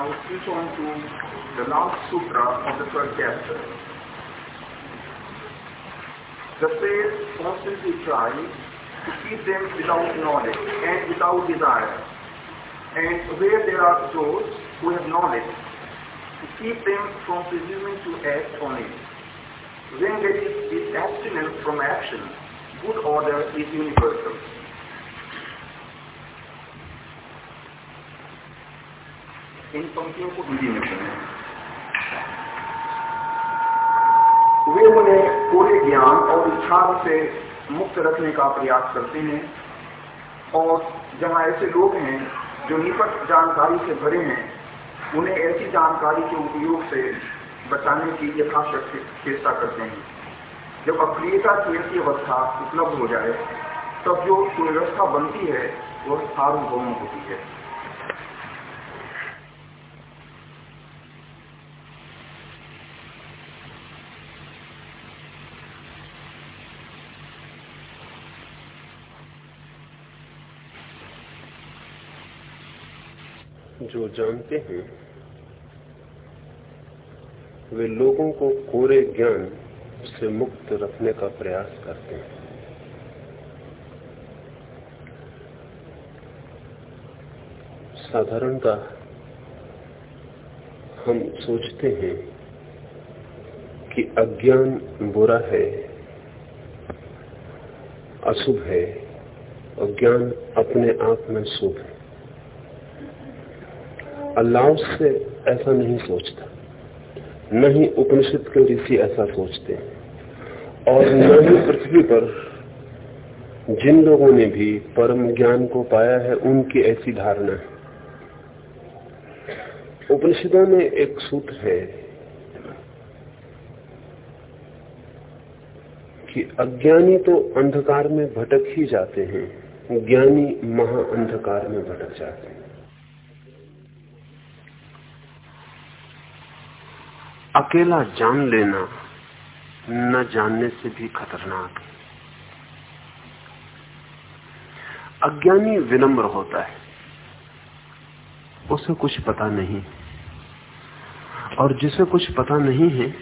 now switch on to the last sutra of the third chapter. The sage constantly try to keep them without knowledge and without desire. And where there are those who have knowledge, to keep them from presuming to act on it. When there is abstinence from action, good order is universal. इन पंक्तियों को हिंदी में सुने वे उन्हें पूरे ज्ञान और इच्छा से मुक्त रखने का प्रयास करते हैं और जहाँ ऐसे लोग हैं जो निकट जानकारी से भरे हैं, उन्हें ऐसी जानकारी के उपयोग से बचाने की यथाशक्ति चेष्टा करते हैं। जब अप्रियता की ऐसी अवस्था उपलब्ध हो जाए, तब जो सुव्यवस्था बनती है, वह सार्वभौम होती है। जो जानते हैं, वे लोगों को कोरे ज्ञान से मुक्त रखने का प्रयास करते हैं। साधारणता हम सोचते हैं कि अज्ञान बुरा है, अशुभ है, और ज्ञान अपने आप में शुभ है। अल्लाह से ऐसा नहीं सोचता। न ही उपनिषद के ऋषि ऐसा सोचते। और न ही पृथ्वी पर। जिन लोगों ने भी परम ज्ञान को पाया है, उनकी ऐसी धारणा है। उपनिषदों में एक सूत्र है कि अज्ञानी तो अंधकार में भटक ही जाते हैं, ज्ञानी महा अंधकार में भटक जाते हैं। अकेला जान लेना न जानने से भी खतरनाक है। अज्ञानी विनम्र होता है। उसे कुछ पता नहीं। और जिसे कुछ पता नहीं है,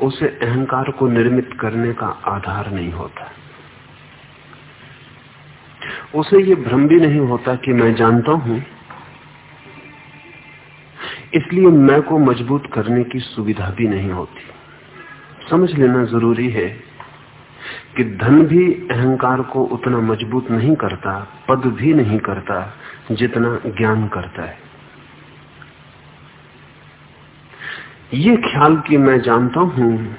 उसे अहंकार को निर्मित करने का आधार नहीं होता। उसे ये भ्रम भी नहीं होता कि मैं जानता हूँ इसलिए मैं को मज़बूत करने की सुविधा भी नहीं होती। समझ लेना ज़रूरी है कि धन भी अहंकार को उतना मज़बूत नहीं करता, पद भी नहीं करता, जितना ज्ञान करता है। ये ख्याल कि मैं जानता हूँ,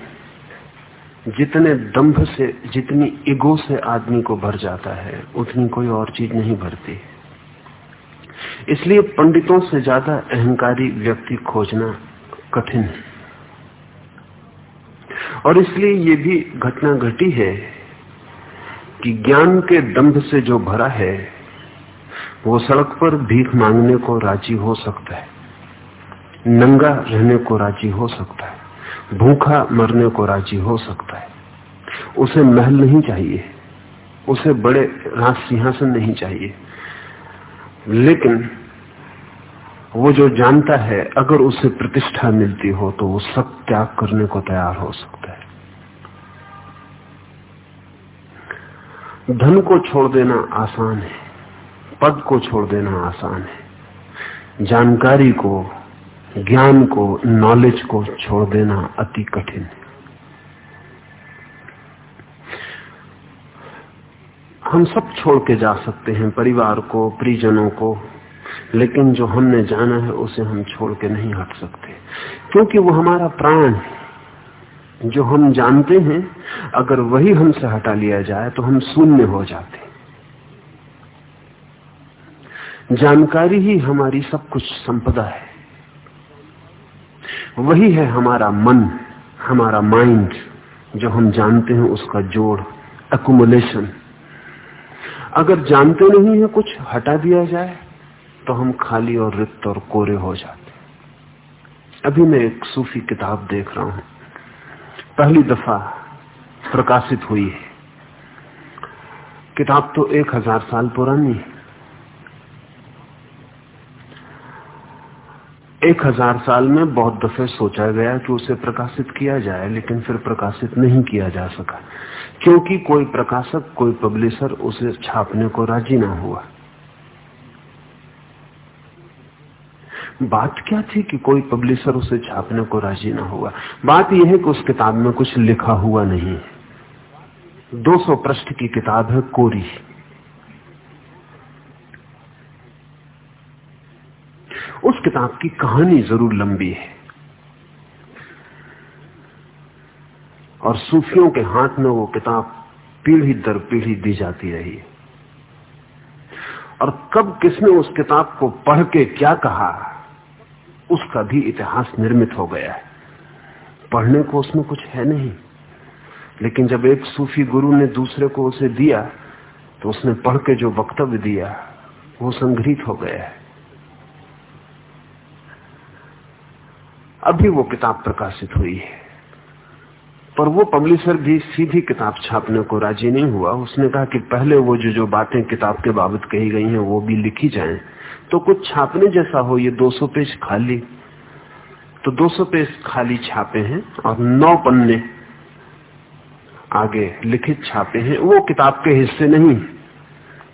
जितने दंभ से, जितनी ईगो से आदमी को भर जाता है, उतनी कोई और चीज़ नहीं भरती। है इसलिए पंडितों से ज़्यादा अहंकारी व्यक्ति खोजना कठिन। है और इसलिए ये भी घटना घटी है कि ज्ञान के दंभ से जो भरा है, वो सड़क पर भीख मांगने को राज़ी हो सकता है, नंगा रहने को राज़ी हो सकता है, भूखा मरने को राज़ी हो सकता है। उसे महल नहीं चाहिए, उसे बड़े राज सिंहासन नहीं चाहिए। लेकिन वो जो जानता है, अगर उसे प्रतिष्ठा मिलती हो तो वो सब त्याग करने को तैयार हो सकता है। धन को छोड़ देना आसान है, पद को छोड़ देना आसान है, जानकारी को, ज्ञान को नॉलेज को छोड़ देना अति कठिन है। हम सब छोड़ के जा सकते हैं परिवार को परिजनों को, लेकिन जो हमने जाना है उसे हम छोड़ के नहीं हट सकते। क्योंकि वो हमारा प्राण जो हम जानते हैं, अगर वही हमसे हटा लिया जाए तो हम शून्य हो जाते। जानकारी ही हमारी सब कुछ संपदा है। वही है हमारा मन, हमारा माइंड, जो हम जानते हैं उसका जोड़ एकुमुलेशन अगर जानते नहीं है कुछ, हटा दिया जाए तो हम खाली और रिक्त और कोरे हो जाते अभी मैं एक सूफी किताब देख रहा हूँ। पहली दफ़ा प्रकाशित हुई है। किताब तो एक हज़ार साल पुरानी है। एक हज़ार साल में बहुत दफे सोचा गया कि उसे प्रकाशित किया जाए, लेकिन फिर प्रकाशित नहीं किया जा सका। क्योंकि कोई प्रकाशक, कोई पब्लिशर उसे छापने को राज़ी ना हुआ। बात क्या थी कि कोई पब्लिशर उसे छापने को राज़ी ना हुआ? बात यह है कि उस किताब में कुछ लिखा हुआ नहीं है। 200 पृष्ठ की किताब है कोरी उस किताब की कहानी ज़रूर लंबी है। और सूफियों के हाथ में वो किताब पीढ़ी दर पीढ़ी दी जाती रही और कब किसने उस किताब को पढ़ के क्या कहा, उसका भी इतिहास निर्मित हो गया है। पढ़ने को उसमें कुछ है नहीं। लेकिन जब एक सूफी गुरु ने दूसरे को उसे दिया तो उसने पढ़ के जो वक्तव्य दिया, वो संग्रहित हो गया है। अभी वो किताब प्रकाशित हुई है। पर वो पब्लिशर भी सीधी किताब छापने को राज़ी नहीं हुआ। उसने कहा कि पहले वो जो जो बातें किताब के बाबत कही गई हैं, वो भी लिखी जाएँ। तो कुछ छापने जैसा हो, ये 200 पेज खाली। तो 200 पेज खाली छापे हैं और नौ पन्ने आगे लिखित छापे हैं। वो किताब के हिस्से नहीं,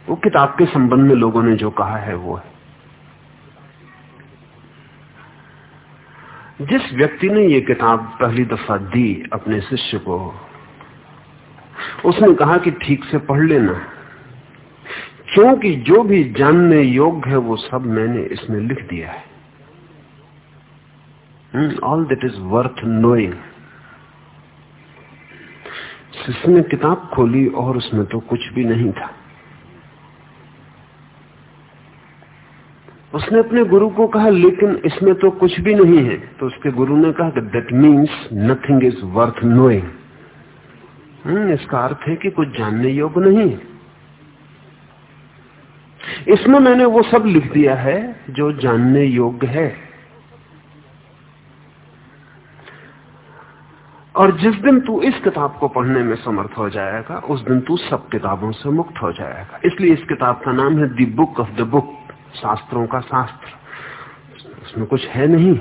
वो किताब के संबंध में लोगों ने जो कहा है वो है। जिस व्यक्ति ने ये किताब पहली दफ़ा दी अपने शिष्य को, उसने कहा कि ठीक से पढ़ लेना। क्योंकि जो भी जानने योग्य है, वो सब मैंने इसमें लिख दिया है। All that is worth knowing जिसने किताब खोली और उसमें तो कुछ भी नहीं था। उसने अपने गुरु को कहा, लेकिन इसमें तो कुछ भी नहीं है। तो उसके गुरु ने कहा that means nothing is worth knowing इसका अर्थ है कि कुछ जानने योग्य नहीं इसमें मैंने वो सब लिख दिया है जो जानने योग्य है। और जिस दिन तू इस किताब को पढ़ने में समर्थ हो जाएगा, उस दिन तू सब किताबों से मुक्त हो जाएगा। इसलिए इस किताब का नाम है the book of the book. शास्त्रों का शास्त्र। उसमें कुछ है नहीं।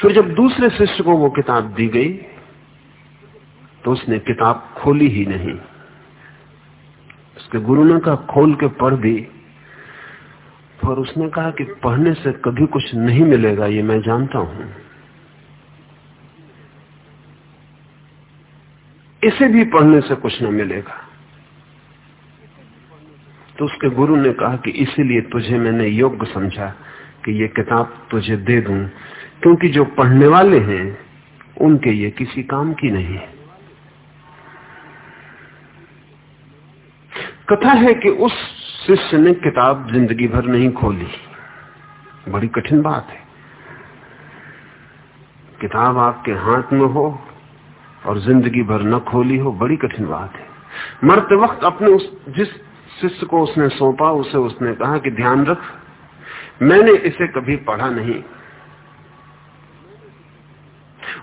फिर जब दूसरे शिष्य को वो किताब दी गई तो उसने किताब खोली ही नहीं। उसके गुरु ने कहा, खोल के पढ़ दी पर उसने कहा कि पढ़ने से कभी कुछ नहीं मिलेगा, ये मैं जानता हूँ। इसे भी पढ़ने से कुछ न मिलेगा। तो उसके गुरु ने कहा कि इसीलिए तुझे मैंने योग्य समझा कि ये किताब तुझे दे दूँ, क्योंकि जो पढ़ने वाले हैं, उनके ये किसी काम की नहीं है। कथा है कि उस शिष्य ने किताब ज़िंदगी भर नहीं खोली। बड़ी कठिन बात है। किताब आपके हाथ में हो और ज़िंदगी भर न खोली हो, बड़ी कठिन बात है। मरते वक्त अपने उस, जिस शिष्य को उसने सौंपा, उसे उसने कहा कि ध्यान रख। मैंने इसे कभी पढ़ा नहीं।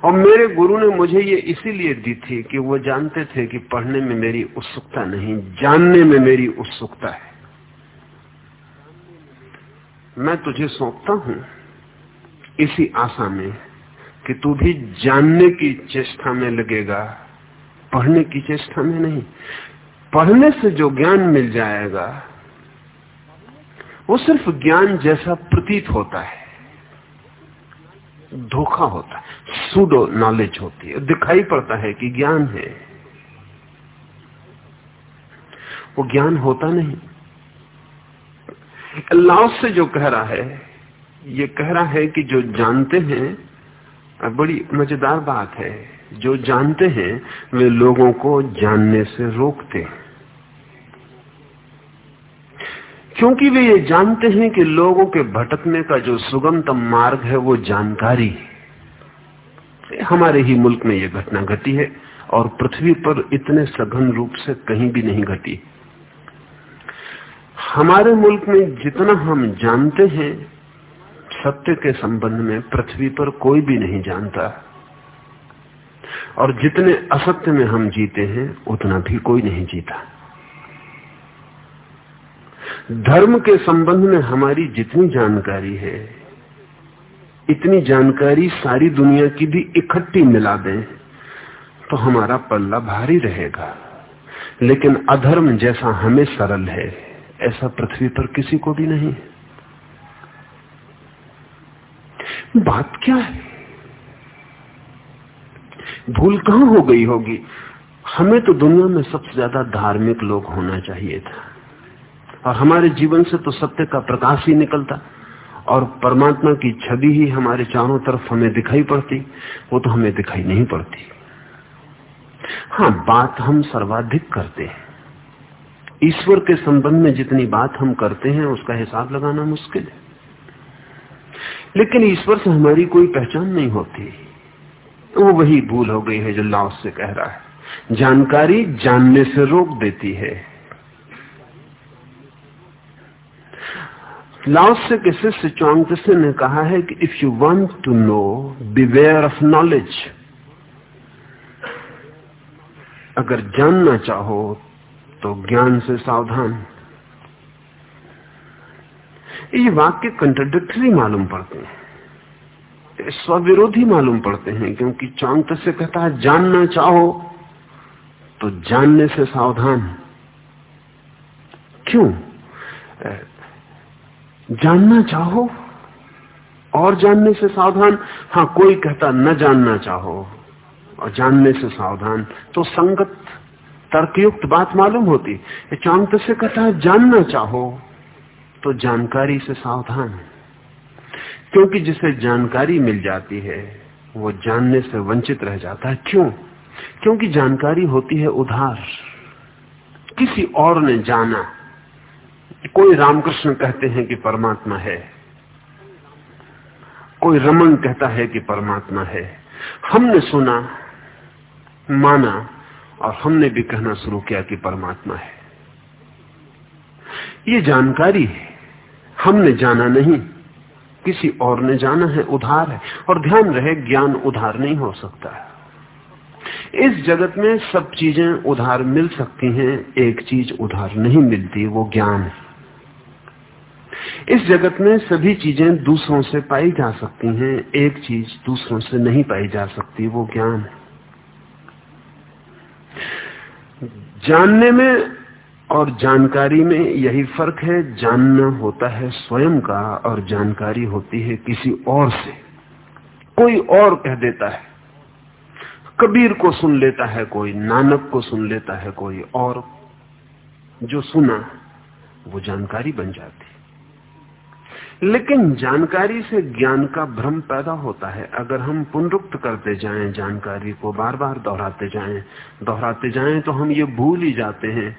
और मेरे गुरु ने मुझे ये इसीलिए दी थी कि वो जानते थे कि पढ़ने में मेरी उत्सुकता नहीं, जानने में मेरी उत्सुकता है। मैं तुझे सौंपता हूँ इसी आशा में कि तू भी जानने की चेष्टा में लगेगा, पढ़ने की चेष्टा में नहीं। पढ़ने से जो ज्ञान मिल जाएगा, वो सिर्फ़ ज्ञान जैसा प्रतीत होता है। धोखा होता है सूडो नॉलेज होती है। दिखाई पड़ता है कि ज्ञान है। वो ज्ञान होता नहीं। अल्लाह से जो कह रहा है, ये कह रहा है कि जो जानते हैं बड़ी मज़ेदार बात है, जो जानते हैं, वे लोगों को जानने से रोकते हैं। क्योंकि वे ये जानते हैं कि लोगों के भटकने का जो सुगमतम मार्ग है, वो जानकारी हमारे ही मुल्क में यह घटना घटी है और पृथ्वी पर इतने सघन रूप से कहीं भी नहीं घटी। हमारे मुल्क में जितना हम जानते हैं, सत्य के संबंध में पृथ्वी पर कोई भी नहीं जानता। और जितने असत्य में हम जीते हैं, उतना भी कोई नहीं जीता। धर्म के संबंध में हमारी जितनी जानकारी है, इतनी जानकारी सारी दुनिया की भी इकट्ठी मिला दें तो हमारा पल्ला भारी रहेगा। लेकिन अधर्म जैसा हमें सरल है, ऐसा पृथ्वी पर किसी को भी नहीं। बात क्या है? भूल कहाँ हो गई होगी? हमें तो दुनिया में सबसे ज़्यादा धार्मिक लोग होना चाहिए था। और हमारे जीवन से तो सत्य का प्रकाश ही निकलता और परमात्मा की छवि ही हमारे चारों तरफ़ हमें दिखाई पड़ती, वो तो हमें दिखाई नहीं पड़ती। हाँ बात हम सर्वाधिक करते हैं। ईश्वर के संबंध में जितनी बात हम करते हैं, उसका हिसाब लगाना मुश्किल है। लेकिन ईश्वर से हमारी कोई पहचान नहीं होती। वो वही भूल हो गई है जो लाओस से कह रहा है। जानकारी जानने से रोक देती है। लाओस के शिष्य चौंकसे ने कहा है कि if you want to know beware of knowledge अगर जानना चाहो तो ज्ञान से सावधान। ये वाक्य कंट्रोडिक्टरी मालूम पड़ते हैं। स्वविरोधी मालूम पड़ते हैं, क्योंकि चौंक से कहता है, जानना चाहो तो जानने से सावधान। क्यों? जानना चाहो और जानने से सावधान। हाँ कोई कहता, न जानना चाहो और जानने से सावधान। तो संगत तर्कयुक्त बात मालूम होती। चांत से कहता है, जानना चाहो तो जानकारी से सावधान क्योंकि जिसे जानकारी मिल जाती है, वो जानने से वंचित रह जाता है। क्यों? क्योंकि जानकारी होती है उधार। किसी और ने जाना कोई रामकृष्ण कहते हैं कि परमात्मा है। कोई रमन कहता है कि परमात्मा है। हमने सुना, माना, और हमने भी कहना शुरू किया कि परमात्मा है। ये जानकारी है। हमने जाना नहीं। किसी और ने जाना है, उधार है। और ध्यान रहे, ज्ञान उधार नहीं हो सकता। है इस जगत में सब चीज़ें उधार मिल सकती हैं, एक चीज़ उधार नहीं मिलती, वो ज्ञान है। इस जगत में सभी चीज़ें दूसरों से पाई जा सकती हैं। एक चीज़ दूसरों से नहीं पाई जा सकती, वो ज्ञान है। जानने में और जानकारी में यही फ़र्क है, जानना होता है स्वयं का और जानकारी होती है किसी और से। कोई और कह देता है, कबीर को सुन लेता है कोई, नानक को सुन लेता है कोई और, जो सुना, वो जानकारी बन जाती लेकिन जानकारी से ज्ञान का भ्रम पैदा होता है। अगर हम पुनरुक्त करते जाएँ, जानकारी को बार बार दोहराते जाएँ दोहराते जाएँ तो हम ये भूल ही जाते हैं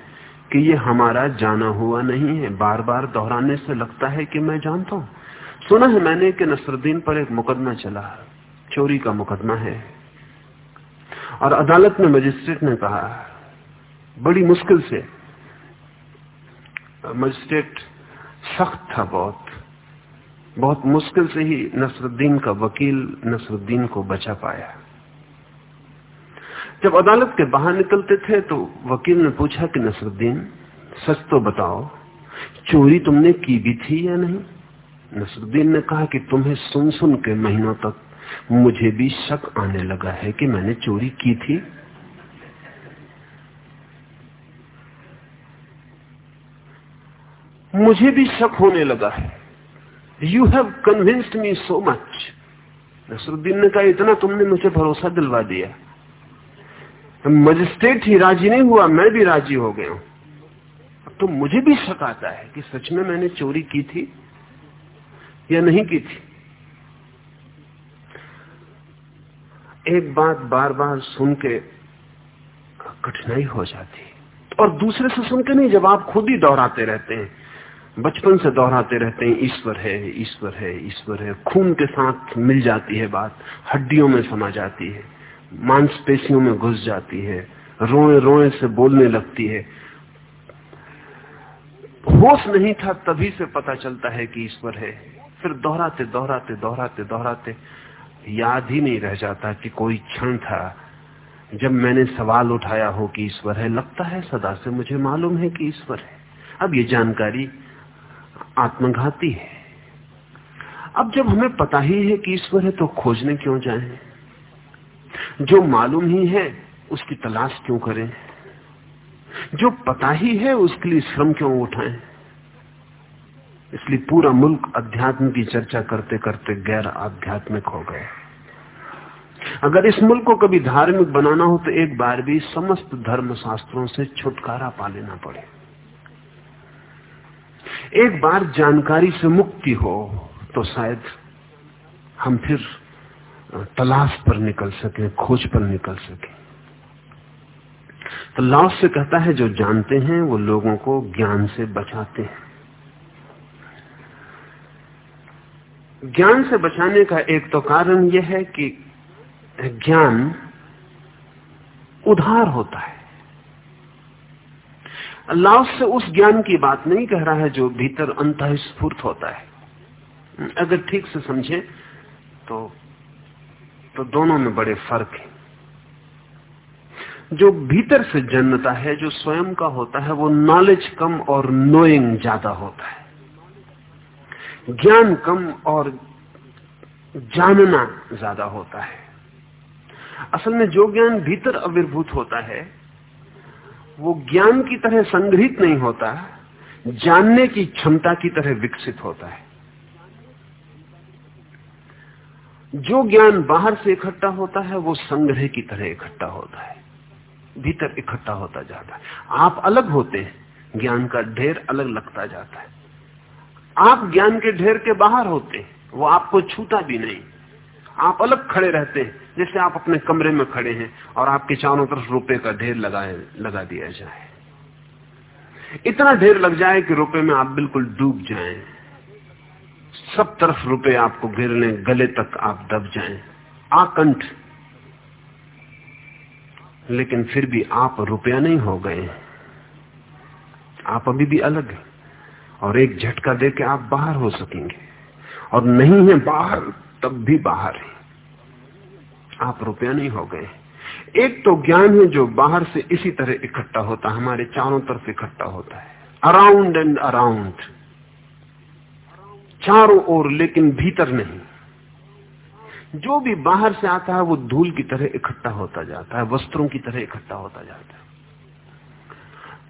कि ये हमारा जाना हुआ नहीं है। बार बार दोहराने से लगता है कि मैं जानता हूँ। सुना है मैंने कि नसरुद्दीन पर एक मुकदमा चला चोरी का मुकदमा है। और अदालत में मजिस्ट्रेट ने कहा, बड़ी मुश्किल से, मजिस्ट्रेट सख्त था बहुत। बहुत मुश्किल से ही नसरुद्दीन का वकील नसरुद्दीन को बचा पाया। जब अदालत के बाहर निकलते थे तो वकील ने पूछा कि नसरुद्दीन, सच तो बताओ, चोरी तुमने की भी थी या नहीं? नसरुद्दीन ने कहा कि तुम्हें सुन सुन के महीनों तक मुझे भी शक आने लगा है कि मैंने चोरी की थी। मुझे भी शक होने लगा है। You have convinced me so much Nasruddin ने कहा, इतना तुमने मुझे भरोसा दिलवा दिया। मजिस्ट्रेट ही राज़ी नहीं हुआ, मैं भी राज़ी हो गया हूँ। तो मुझे भी शक आता है कि सच में मैंने चोरी की थी या नहीं की थी। एक बात बार बार सुन के कठिनाई हो जाती और दूसरे से सुन के नहीं, जब आप खुद ही दोहराते रहते हैं। बचपन से दोहराते रहते हैं, ईश्वर है ईश्वर है ईश्वर है। खून के साथ मिल जाती है बात, हड्डियों में समा जाती है, मांसपेशियों में घुस जाती है, रोए रोए से बोलने लगती है। होश नहीं था तभी से पता चलता है कि ईश्वर है। फिर दोहराते दोहराते दोहराते दोहराते याद ही नहीं रह जाता कि कोई क्षण था जब मैंने सवाल उठाया हो कि ईश्वर है। लगता है सदा से मुझे मालूम है कि ईश्वर है। अब ये जानकारी आत्मघाती है। अब जब हमें पता ही है कि ईश्वर है तो खोजने क्यों जाएँ? जो मालूम ही है, उसकी तलाश क्यों करें? जो पता ही है, उसके लिए श्रम क्यों उठाएँ? इसलिए पूरा मुल्क अध्यात्म की चर्चा करते करते गैर आध्यात्मिक हो गए अगर इस मुल्क को कभी धार्मिक बनाना हो तो एक बार भी समस्त धर्म शास्त्रों से छुटकारा पा लेना पड़े। एक बार जानकारी से मुक्ति हो तो शायद हम फिर तलाश पर निकल सके, खोज पर निकल सके। तो लाओस से कहता है, जो जानते हैं, वो लोगों को ज्ञान से बचाते हैं। ज्ञान से बचाने का एक तो कारण यह है कि ज्ञान उधार होता है। अल्लाह से उस ज्ञान की बात नहीं कह रहा है जो भीतर अंत स्फूर्त होता है। अगर ठीक से समझे तो तो दोनों में बड़े फ़र्क है। जो भीतर से जन्मता है, जो स्वयं का होता है, वो नॉलेज कम और नोइंग ज़्यादा होता है। ज्ञान कम और जानना ज़्यादा होता है। असल में जो ज्ञान भीतर अविर्भूत होता है वो ज्ञान की तरह संग्रहित नहीं होता, जानने की क्षमता की तरह विकसित होता है। जो ज्ञान बाहर से इकट्ठा होता है, वो संग्रह की तरह इकट्ठा होता है, भीतर इकट्ठा होता जाता है। आप अलग होते हैं, ज्ञान का ढेर अलग लगता जाता है। आप ज्ञान के ढेर के बाहर होते हैं, वो आपको छूता भी नहीं। आप अलग खड़े रहते हैं, जैसे आप अपने कमरे में खड़े हैं और आपके चारों तरफ़ रुपए का ढेर लगाए, लगा दिया जाए। इतना ढेर लग जाए कि रुपए में आप बिल्कुल डूब जाएँ। सब तरफ़ रुपए आपको घेर लें गले तक आप दब जाएँ। आकंठ। लेकिन फिर भी आप रुपया नहीं हो गए आप अभी भी अलग हैं और एक झटका दे के आप बाहर हो सकेंगे। और नहीं है बाहर तब भी बाहर है। आप रुपया नहीं हो गए। एक तो ज्ञान है जो बाहर से इसी तरह इकट्ठा होता है, हमारे चारों तरफ़ इकट्ठा होता है। अराउंड एंड अराउंड चारों ओर, लेकिन भीतर नहीं। जो भी बाहर से आता है, वो धूल की तरह इकट्ठा होता जाता है, वस्त्रों की तरह इकट्ठा होता जाता है।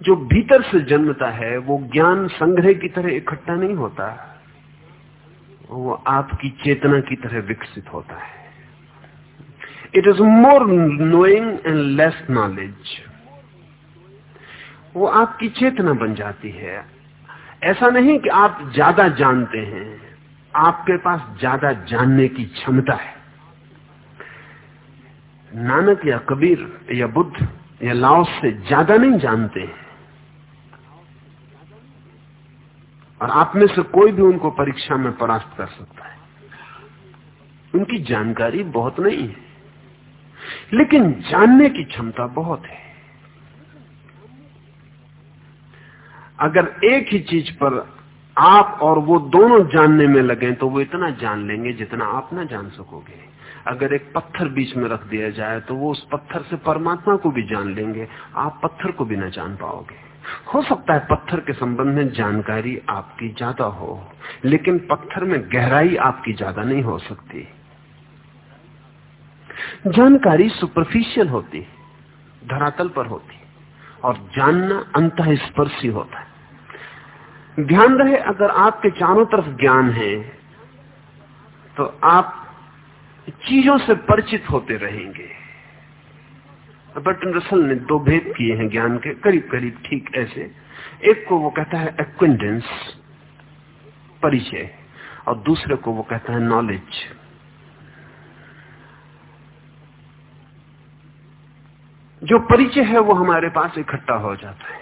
जो भीतर से जन्मता है, वो ज्ञान संग्रह की तरह इकट्ठा नहीं होता। वो आपकी चेतना की तरह विकसित होता है। It is more knowing and less knowledge वो आपकी चेतना बन जाती है। ऐसा नहीं कि आप ज़्यादा जानते हैं। आपके पास ज़्यादा जानने की क्षमता है। नानक या कबीर या बुद्ध या लाओस से ज़्यादा नहीं जानते हैं। और आप में से कोई भी उनको परीक्षा में परास्त कर सकता है। उनकी जानकारी बहुत नहीं है, लेकिन जानने की क्षमता बहुत है। अगर एक ही चीज़ पर आप और वो दोनों जानने में लगे तो वो इतना जान लेंगे जितना आप ना जान सकोगे। अगर एक पत्थर बीच में रख दिया जाए तो वो उस पत्थर से परमात्मा को भी जान लेंगे, आप पत्थर को भी ना जान पाओगे। हो सकता है पत्थर के संबंध में जानकारी आपकी ज़्यादा हो, लेकिन पत्थर में गहराई आपकी ज़्यादा नहीं हो सकती। जानकारी सुपरफिशियल होती, धरातल पर होती, और जानना अंत स्पर्शी होता है। ध्यान रहे, अगर आपके चारों तरफ़ ज्ञान है तो आप चीज़ों से परिचित होते रहेंगे। बर्टन रसल ने दो भेद किए हैं ज्ञान के, करीब करीब ठीक ऐसे। एक को वो कहता है एक्विंडेंस परिचय, और दूसरे को वो कहता है नॉलेज जो परिचय है वो हमारे पास इकट्ठा हो जाता है,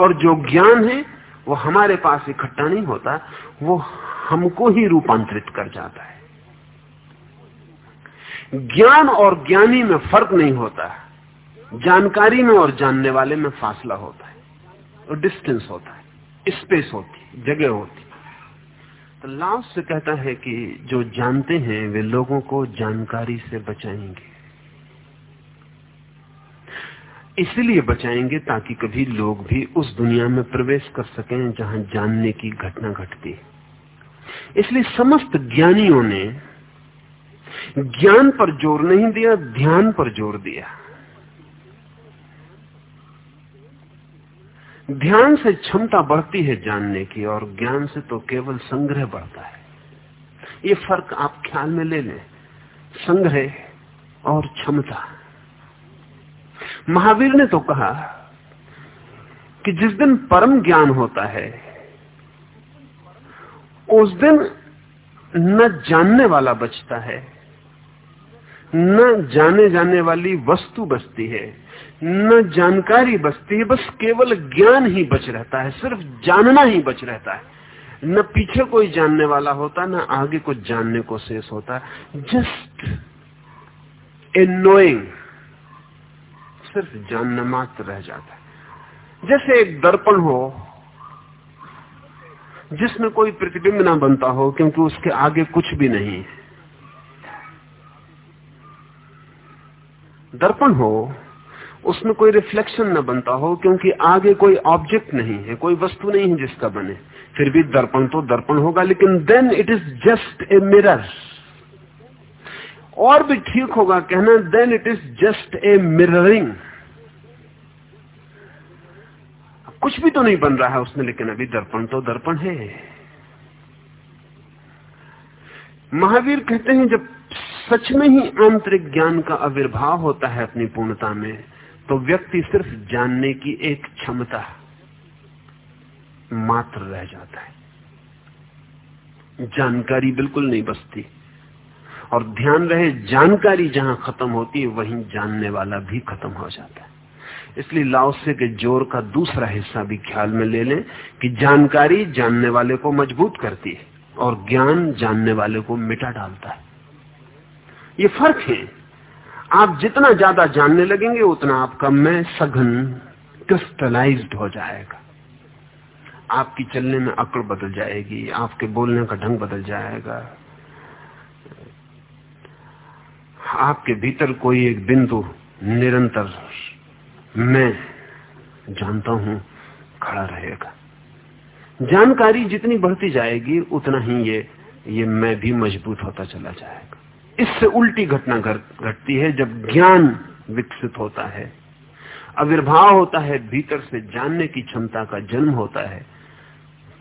और जो ज्ञान है वो हमारे पास इकट्ठा नहीं होता, वो हमको ही रूपांतरित कर जाता है। ज्ञान और ज्ञानी में फ़र्क नहीं होता। है जानकारी में और जानने वाले में फासला होता है और डिस्टेंस होता है स्पेस होती जगह होती तो लास्ट से कहता है कि जो जानते हैं, वे लोगों को जानकारी से बचाएँगे। इसलिए बचाएँगे ताकि कभी लोग भी उस दुनिया में प्रवेश कर सकें जहाँ जानने की घटना घटती है। इसलिए समस्त ज्ञानियों ने ज्ञान पर ज़ोर नहीं दिया, ध्यान पर ज़ोर दिया। ध्यान से क्षमता बढ़ती है जानने की और ज्ञान से तो केवल संग्रह बढ़ता है। ये फ़र्क आप ख्याल में ले लें। संग्रह और क्षमता। महावीर ने तो कहा कि जिस दिन परम ज्ञान होता है, उस दिन न जानने वाला बचता है न जाने जाने वाली वस्तु बचती है, न जानकारी बचती है, बस केवल ज्ञान ही बच रहता है, सिर्फ़ जानना ही बच रहता है। न पीछे कोई जानने वाला होता, न आगे कुछ जानने को शेष होता। जस्ट ए नोइंग, सिर्फ़ जानना मात्र रह जाता है। जैसे एक दर्पण हो, जिसमें कोई प्रतिबिंब ना बनता हो, क्योंकि उसके आगे कुछ भी नहीं है। दर्पण हो, उसमें कोई रिफ्लेक्शन न बनता हो, क्योंकि आगे कोई ऑब्जेक्ट नहीं है, कोई वस्तु नहीं है जिसका बने। फिर भी दर्पण तो दर्पण होगा, लेकिन then it is just a mirror और भी ठीक होगा कहना then it is just a mirroring कुछ भी तो नहीं बन रहा है उसमें, लेकिन अभी दर्पण तो दर्पण है। महावीर कहते हैं, जब सच में ही आंतरिक ज्ञान का आविर्भाव होता है अपनी पूर्णता में तो व्यक्ति सिर्फ़ जानने की एक क्षमता मात्र रह जाता है। जानकारी बिल्कुल नहीं बचती। और ध्यान रहे, जानकारी जहाँ खत्म होती है, वहीं जानने वाला भी खत्म हो जाता है। इसलिए लाओसे के ज़ोर का दूसरा हिस्सा भी ख्याल में ले लें कि जानकारी जानने वाले को मज़बूत करती है, और ज्ञान जानने वाले को मिटा डालता है। ये फ़र्क है। आप जितना ज़्यादा जानने लगेंगे, उतना आपका मैं सघन क्रिस्टलाइज्ड हो जाएगा। आपकी चलने में अकड़ बदल जाएगी, आपके बोलने का ढंग बदल जाएगा। आपके भीतर कोई एक बिंदु निरंतर मैं जानता हूँ, खड़ा रहेगा। जानकारी जितनी बढ़ती जाएगी, उतना ही ये ये मैं भी मज़बूत होता चला जाएगा। इससे उल्टी घटना घटती है जब ज्ञान विकसित होता है। आविर्भाव होता है, भीतर से जानने की क्षमता का जन्म होता है।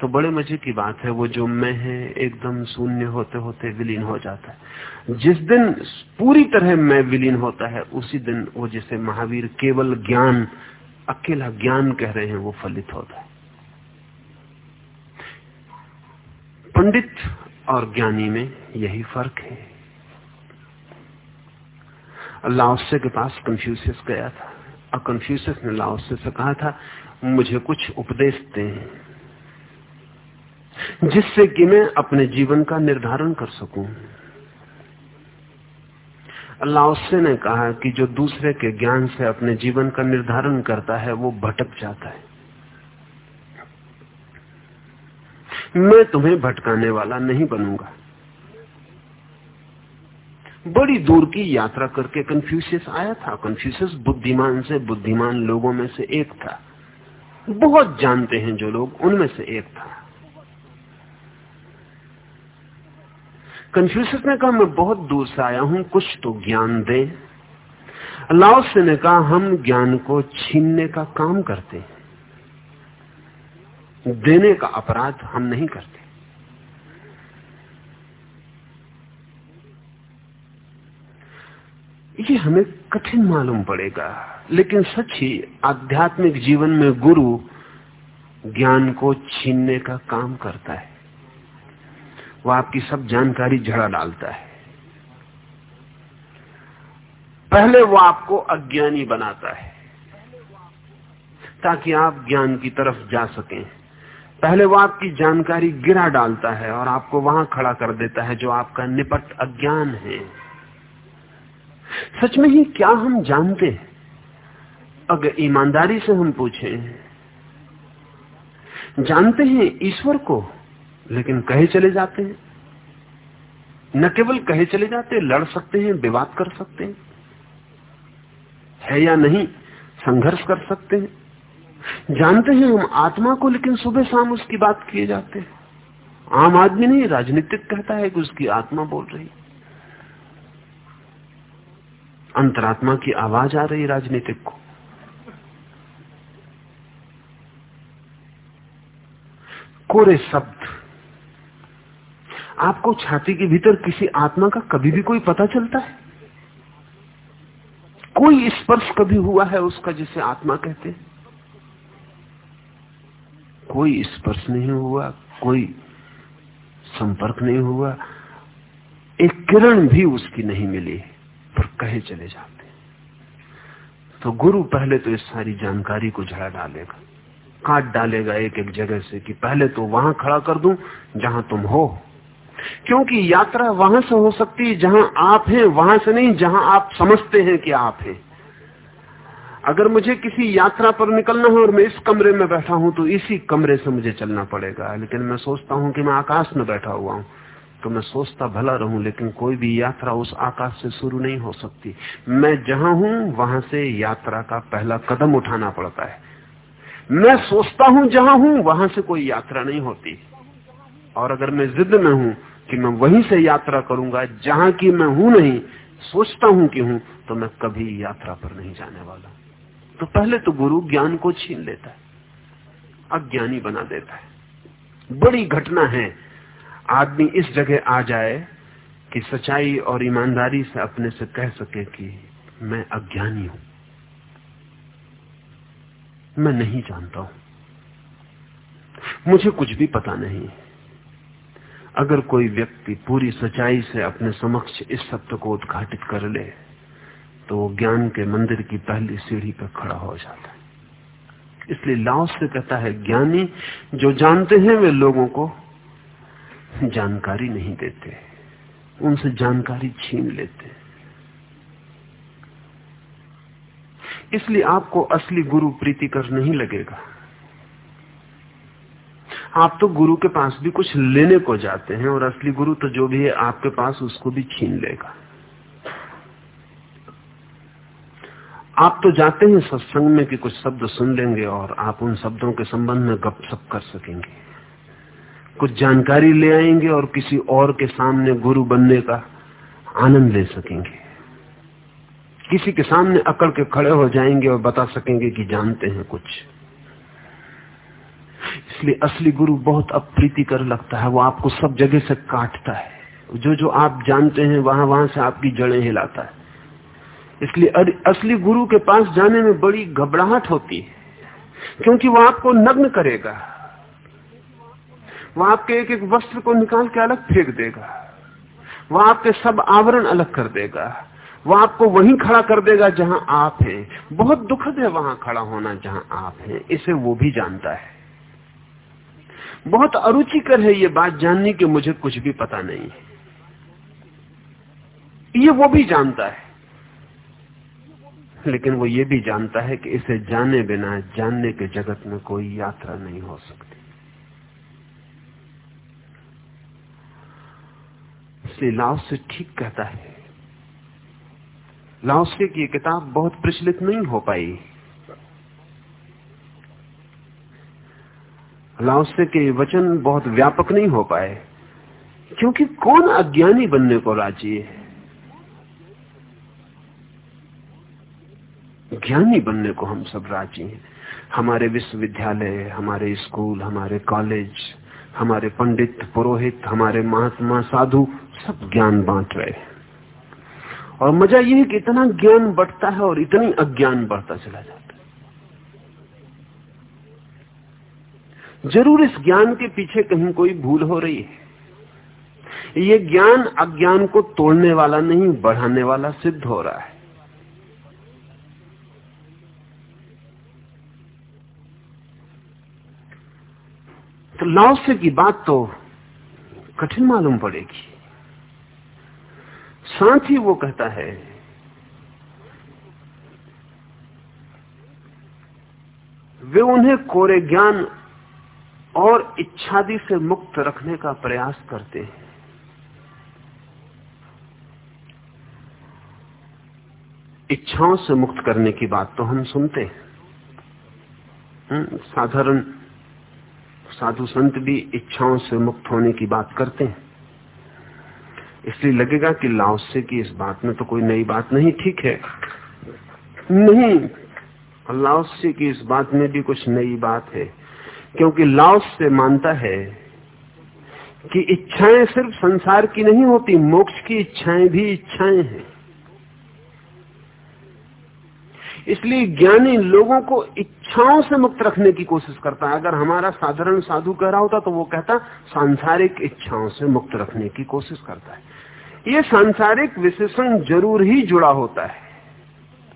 तो बड़े मज़े की बात है, वो जो मैं है, एकदम शून्य होते होते विलीन हो जाता है। जिस दिन पूरी तरह मैं विलीन होता है, उसी दिन वो जिसे महावीर केवल ज्ञान, अकेला ज्ञान कह रहे हैं, वो फलित होता है। पंडित और ज्ञानी में यही फ़र्क है। लाओसे के पास कंफ्यूशियस गया था। और कंफ्यूशियस ने लाओसे से कहा था, मुझे कुछ उपदेश दें, जिससे कि मैं अपने जीवन का निर्धारण कर सकूँ। लाओसे ने कहा कि जो दूसरे के ज्ञान से अपने जीवन का निर्धारण करता है, वो भटक जाता है। मैं तुम्हें भटकाने वाला नहीं बनूँगा। बड़ी दूर की यात्रा करके कन्फ्यूशियस आया था। कन्फ्यूशियस बुद्धिमान से बुद्धिमान लोगों में से एक था। बहुत जानते हैं जो लोग, उनमें से एक था। कन्फ्यूशियस ने कहा, मैं बहुत दूर से आया हूँ, कुछ तो ज्ञान दे। लाओसे ने कहा, हम ज्ञान को छीनने का काम करते हैं। देने का अपराध हम नहीं करते। ये हमें कठिन मालूम पड़ेगा, लेकिन सच ही आध्यात्मिक जीवन में गुरु ज्ञान को छीनने का काम करता है। वो आपकी सब जानकारी झड़ा डालता है। पहले वो आपको अज्ञानी बनाता है, ताकि आप ज्ञान की तरफ़ जा सकें। पहले वो आपकी जानकारी गिरा डालता है और आपको वहाँ खड़ा कर देता है जो आपका निपट अज्ञान है। सच में ही क्या हम जानते हैं? अगर ईमानदारी से हम पूछें, जानते हैं ईश्वर को, लेकिन कहे चले जाते हैं। न केवल कहे चले जाते, लड़ सकते हैं, विवाद कर सकते हैं। है या नहीं, संघर्ष कर सकते हैं। जानते हैं हम आत्मा को, लेकिन सुबह शाम उसकी बात किए जाते हैं। आम आदमी नहीं, राजनीतिक कहता है कि उसकी आत्मा बोल रही अंतरात्मा की आवाज़ आ रही राजनीतिक को। कोरे शब्द। आपको छाती के भीतर किसी आत्मा का कभी भी कोई पता चलता है? कोई स्पर्श कभी हुआ है उसका जिसे आत्मा कहते हैं? कोई स्पर्श नहीं हुआ, कोई संपर्क नहीं हुआ, एक किरण भी उसकी नहीं मिली पर कहे चले जाते तो गुरु पहले तो इस सारी जानकारी को झड़ा डालेगा, काट डालेगा एक एक जगह से कि पहले तो वहाँ खड़ा कर दूँ, जहाँ तुम हो। क्योंकि यात्रा वहाँ से हो सकती है, जहाँ आप हैं, वहाँ से नहीं, जहाँ आप समझते हैं कि आप हैं। अगर मुझे किसी यात्रा पर निकलना हो और मैं इस कमरे में बैठा हूँ तो इसी कमरे से मुझे चलना पड़ेगा। लेकिन मैं सोचता हूँ कि मैं आकाश में बैठा हुआ हूँ। तो मैं सोचता भला रहूँ, लेकिन कोई भी यात्रा उस आकाश से शुरू नहीं हो सकती। मैं जहाँ हूँ, वहाँ से यात्रा का पहला कदम उठाना पड़ता है। मैं सोचता हूँ जहाँ हूँ, वहाँ से कोई यात्रा नहीं होती। और अगर मैं जिद में हूँ कि मैं वहीं से यात्रा करूँगा, जहाँ की मैं हूँ नहीं, सोचता हूँ कि हूँ तो मैं कभी यात्रा पर नहीं जाने वाला। तो पहले तो गुरु ज्ञान को छीन लेता है, अज्ञानी बना देता है। बड़ी घटना है आदमी इस जगह आ जाए कि सच्चाई और ईमानदारी से अपने से कह सके कि मैं अज्ञानी हूँ। मैं नहीं जानता हूँ। मुझे कुछ भी पता नहीं। अगर कोई व्यक्ति पूरी सच्चाई से अपने समक्ष इस सत्य को उद्घाटित कर ले तो वो ज्ञान के मंदिर की पहली सीढ़ी पर खड़ा हो जाता है। इसलिए लाओ से कहता है, ज्ञानी, जो जानते हैं वे लोगों को जानकारी नहीं देते। उनसे जानकारी छीन लेते। इसलिए आपको असली गुरु प्रीति कर नहीं लगेगा। आप तो गुरु के पास भी कुछ लेने को जाते हैं और असली गुरु तो जो भी है आपके पास उसको भी छीन लेगा। आप तो जाते हैं सत्संग में कि कुछ शब्द सुन लेंगे और आप उन शब्दों के संबंध में गपशप कर सकेंगे। कुछ जानकारी ले आएँगे और किसी और के सामने गुरु बनने का आनंद ले सकेंगे। किसी के सामने अकड़ के खड़े हो जाएँगे और बता सकेंगे कि जानते हैं कुछ। इसलिए असली गुरु बहुत अप्रीति कर लगता है, वो आपको सब जगह से काटता है। जो जो आप जानते हैं, वहाँ वहाँ से आपकी जड़ें हिलाता है। इसलिए असली गुरु के पास जाने में बड़ी घबराहट होती है, क्योंकि वो आपको नग्न करेगा। वो आपके एक एक वस्त्र को निकाल के अलग फेंक देगा। वह आपके सब आवरण अलग कर देगा। वह आपको वहीं खड़ा कर देगा जहाँ आप हैं। बहुत दुखद है वहाँ खड़ा होना जहाँ आप हैं। इसे वो भी जानता है। बहुत अरुचिकर है ये बात जानने कि मुझे कुछ भी पता नहीं है। ये वो भी जानता है। लेकिन वो ये भी जानता है कि इसे जाने बिना, जानने के जगत में कोई यात्रा नहीं हो सकती। इसलिए लाव से ठीक कहता है। लाओसे की किताब बहुत प्रचलित नहीं हो पाई। लाओसे के वचन बहुत व्यापक नहीं हो पाए, क्योंकि कौन अज्ञानी बनने को राज़ी है? ज्ञानी बनने को हम सब राज़ी हैं। हमारे विश्वविद्यालय, हमारे स्कूल, हमारे कॉलेज, हमारे पंडित, पुरोहित, हमारे महात्मा, साधु सब ज्ञान बांट रहे हैं। और मज़ा यह है कि इतना ज्ञान बढ़ता है और इतनी अज्ञान बढ़ता चला जाता है। ज़रूर इस ज्ञान के पीछे कहीं कोई भूल हो रही है। ये ज्ञान अज्ञान को तोड़ने वाला नहीं, बढ़ाने वाला सिद्ध हो रहा है। तो लाओसे की बात तो कठिन मालूम पड़ेगी। साथ ही वो कहता है। वे उन्हें कोरे ज्ञान और इच्छादि से मुक्त रखने का प्रयास करते हैं। इच्छाओं से मुक्त करने की बात तो हम सुनते हैं। हम्म, साधारण साधु संत भी इच्छाओं से मुक्त होने की बात करते हैं। इसलिए लगेगा कि लाओसे की इस बात में तो कोई नई बात नहीं, ठीक है? नहीं। लाओसे की इस बात में भी कुछ नई बात है। क्योंकि लाओस से मानता है कि इच्छाएँ सिर्फ़ संसार की नहीं होती, मोक्ष की इच्छाएँ भी इच्छाएँ हैं। इसलिए ज्ञानी लोगों को इच्छाओं से मुक्त रखने की कोशिश करता है। अगर हमारा साधारण साधु कह रहा होता तो वो कहता, सांसारिक इच्छाओं से मुक्त रखने की कोशिश करता है। ये सांसारिक विशेषण ज़रूर ही जुड़ा होता है।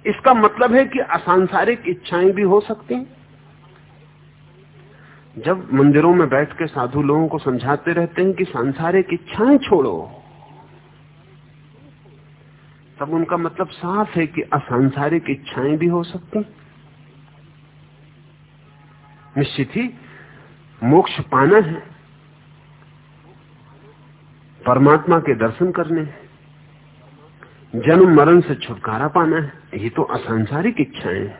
इसका मतलब है कि असांसारिक इच्छाएँ भी हो सकती हैं। जब मंदिरों में बैठ के साधु लोगों को समझाते रहते हैं कि सांसारिक इच्छाएँ छोड़ो, तब उनका मतलब साफ़ है कि असांसारिक इच्छाएँ भी हो सकती निश्चित ही मोक्ष पाना है। परमात्मा के दर्शन करने हैं। जन्म मरण से छुटकारा पाना है। ये तो असंसारिक इच्छाएँ हैं।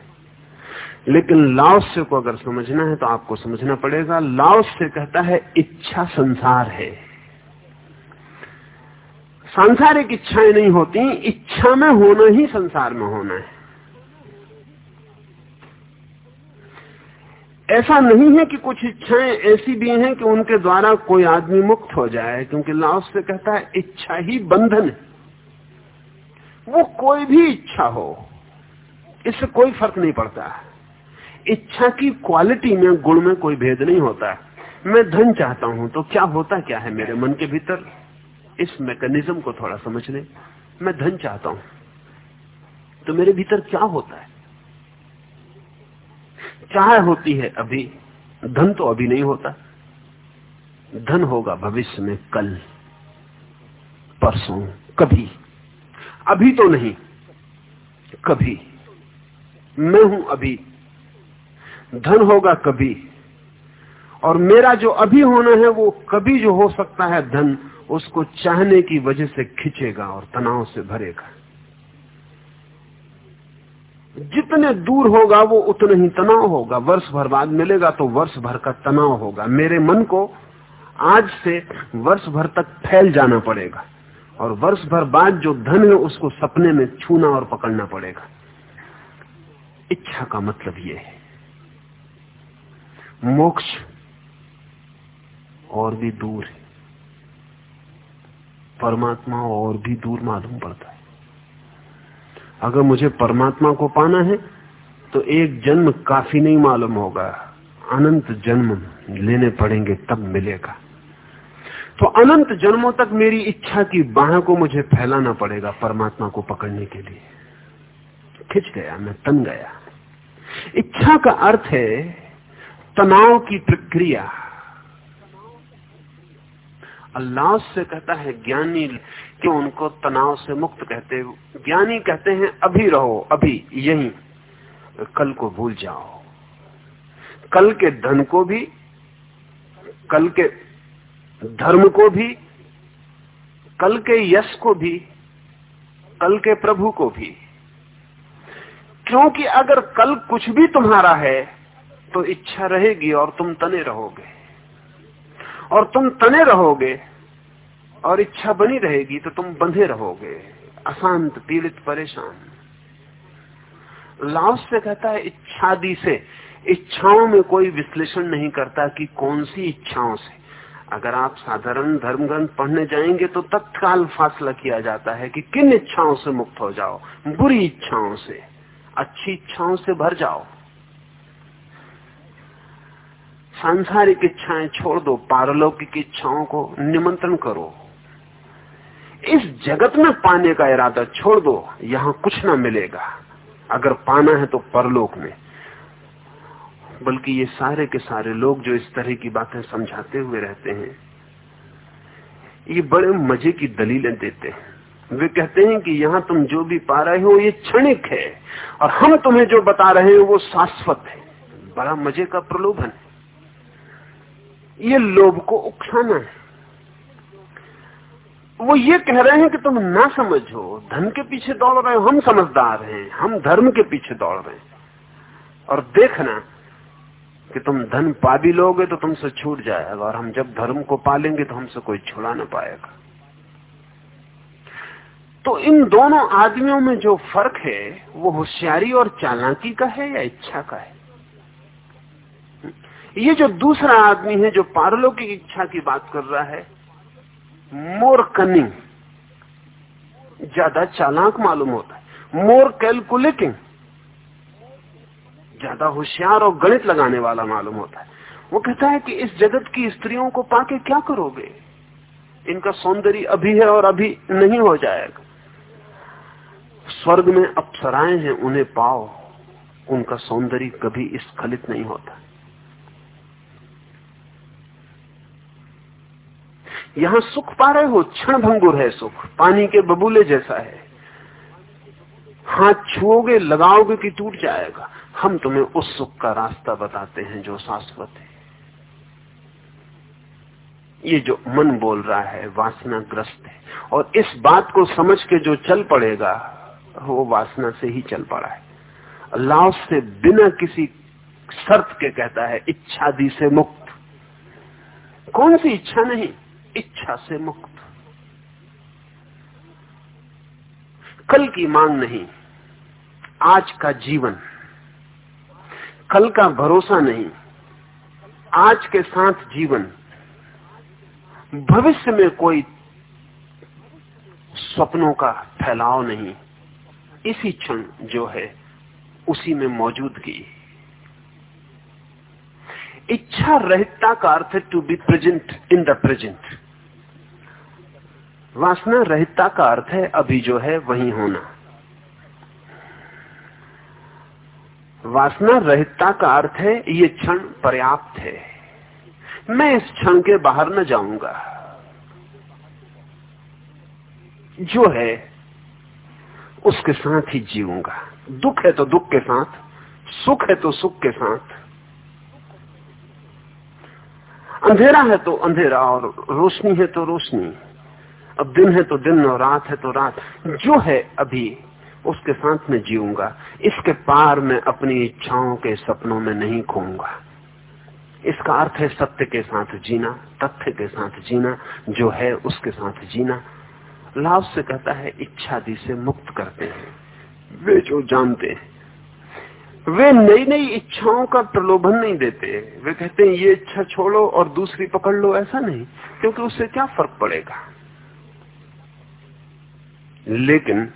लेकिन लाओस्य को अगर समझना है तो आपको समझना पड़ेगा। लाओस से कहता है, इच्छा संसार है। सांसारिक इच्छाएँ नहीं होती, इच्छा में होना ही संसार में होना है। ऐसा नहीं है कि कुछ इच्छाएँ ऐसी भी हैं कि उनके द्वारा कोई आदमी मुक्त हो जाए, क्योंकि लाओस से कहता है, इच्छा ही बंधन है। वो कोई भी इच्छा हो, इससे कोई फ़र्क नहीं पड़ता। इच्छा की क्वालिटी में, गुण में कोई भेद नहीं होता। मैं धन चाहता हूँ तो क्या होता क्या है मेरे मन के भीतर? इस मैकेनिज्म को थोड़ा समझ ले। मैं धन चाहता हूँ तो मेरे भीतर क्या होता है? चाह होती है अभी, धन तो अभी नहीं होता। धन होगा भविष्य में कल, परसों, कभी। अभी तो नहीं, कभी। मैं हूँ अभी। धन होगा कभी। और मेरा जो अभी होना है, वो कभी जो हो सकता है धन, उसको चाहने की वजह से खिंचेगा और तनाव से भरेगा। जितने दूर होगा वो उतने ही तनाव होगा। वर्ष भर बाद मिलेगा तो वर्ष भर का तनाव होगा। मेरे मन को आज से वर्ष भर तक फैल जाना पड़ेगा और वर्ष भर बाद जो धन है उसको सपने में छूना और पकड़ना पड़ेगा। इच्छा का मतलब यह है। मोक्ष और भी दूर है। परमात्मा और भी दूर मालूम पड़ता है। अगर मुझे परमात्मा को पाना है तो एक जन्म काफ़ी नहीं मालूम होगा। अनंत जन्म लेने पड़ेंगे, तब मिलेगा। तो अनंत जन्मों तक मेरी इच्छा की बाह को मुझे फैलाना पड़ेगा परमात्मा को पकड़ने के लिए। खिंच गया, मैं तन गया। इच्छा का अर्थ है, तनाव की प्रक्रिया। अल्लाह से कहता है, ज्ञानी कि उनको तनाव से मुक्त कहते ज्ञानी कहते हैं, अभी रहो, अभी, यही। कल को भूल जाओ। कल के धन को भी, कल के धर्म को भी, कल के यश को भी, कल के प्रभु को भी। क्योंकि अगर कल कुछ भी तुम्हारा है तो इच्छा रहेगी और तुम तने रहोगे। और तुम तने रहोगे और इच्छा बनी रहेगी तो तुम बंधे रहोगे। अशांत, पीड़ित, परेशान। लाओस से कहता है इच्छादि से। इच्छाओं में कोई विश्लेषण नहीं करता कि कौन सी इच्छाओं से। अगर आप साधारण धर्म ग्रंथ पढ़ने जाएँगे तो तत्काल फासला किया जाता है कि किन इच्छाओं से मुक्त हो जाओ। बुरी इच्छाओं से, अच्छी इच्छाओं से भर जाओ। सांसारिक इच्छाएँ छोड़ दो, पारलौकिक इच्छाओं को निमंत्रण करो। इस जगत में पाने का इरादा छोड़ दो, यहाँ कुछ ना मिलेगा। अगर पाना है तो परलोक में। बल्कि ये सारे के सारे लोग जो इस तरह की बातें समझाते हुए रहते हैं, ये बड़े मज़े की दलीलें देते हैं। वे कहते हैं कि यहाँ तुम जो भी पा रहे हो, ये क्षणिक है, और हम तुम्हें जो बता रहे हैं वो शाश्वत है। बड़ा मज़े का प्रलोभन है। ये लोभ को उकसाना है। वो ये कह रहे हैं कि तुम ना समझो। धन के पीछे दौड़ रहे हो, हम समझदार हैं। हम धर्म के पीछे दौड़ रहे हैं। और देखना कि तुम धन पा भी लोगे तो तुमसे छूट जाएगा। और हम जब धर्म को पालेंगे तो हमसे कोई छुड़ा ना पाएगा। तो इन दोनों आदमियों में जो फ़र्क है, वो होशियारी और चालाकी का है या इच्छा का है? ये जो दूसरा आदमी है जो पारलौकिक इच्छा की बात कर रहा है, मोर कनिंग ज़्यादा चालाक मालूम होता है। मोर कैलकुलेटिंग ज़्यादा होशियार और गणित लगाने वाला मालूम होता है। वो कहता है कि इस जगत की स्त्रियों को पाके क्या करोगे? इनका सौंदर्य अभी है और अभी नहीं हो जाएगा। स्वर्ग में अप्सराएँ हैं, उन्हें पाओ। उनका सौंदर्य कभी स्खलित नहीं होता। यहाँ सुख पा रहे हो, क्षण भंगुर है सुख, पानी के बबूले जैसा है। हाथ छुओगे, लगाओगे कि टूट जाएगा। हम तुम्हें उस सुख का रास्ता बताते हैं जो शाश्वत है। ये जो मन बोल रहा है वासना ग्रस्त है। और इस बात को समझ के जो चल पड़ेगा, वो वासना से ही चल पड़ा है। अल्लाह से बिना किसी शर्त के कहता है इच्छा दी से मुक्त। कौन सी इच्छा नहीं? इच्छा से मुक्त। कल की मांग नहीं, आज का जीवन। कल का भरोसा नहीं, आज के साथ जीवन। भविष्य में कोई स्वप्नों का फैलाव नहीं, इसी क्षण जो है, उसी में मौजूदगी। इच्छा रहता का अर्थ है to be present in the present वासना रहता का अर्थ है अभी जो है वही होना। वासना रहता का अर्थ है ये क्षण पर्याप्त है। मैं इस क्षण के बाहर न जाऊँगा। जो है, उसके साथ ही जीऊँगा। दुख है तो दुख के साथ, सुख है तो सुख के साथ। अंधेरा है तो अंधेरा और रोशनी है तो रोशनी। अब दिन है तो दिन और रात है तो रात। जो है अभी, उसके साथ में जीऊँगा। इसके पार में अपनी इच्छाओं के सपनों में नहीं खोऊँगा इसका अर्थ है सत्य के साथ जीना, तथ्य के साथ जीना, जो है उसके साथ जीना। लाभ से कहता है इच्छा दी से मुक्त करते हैं। वे जो जानते हैं, वे नई नई इच्छाओं का प्रलोभन नहीं देते। वे कहते हैं, ये इच्छा छोड़ो और दूसरी पकड़ लो। ऐसा नहीं, क्योंकि उससे क्या फ़र्क पड़ेगा? लेकिन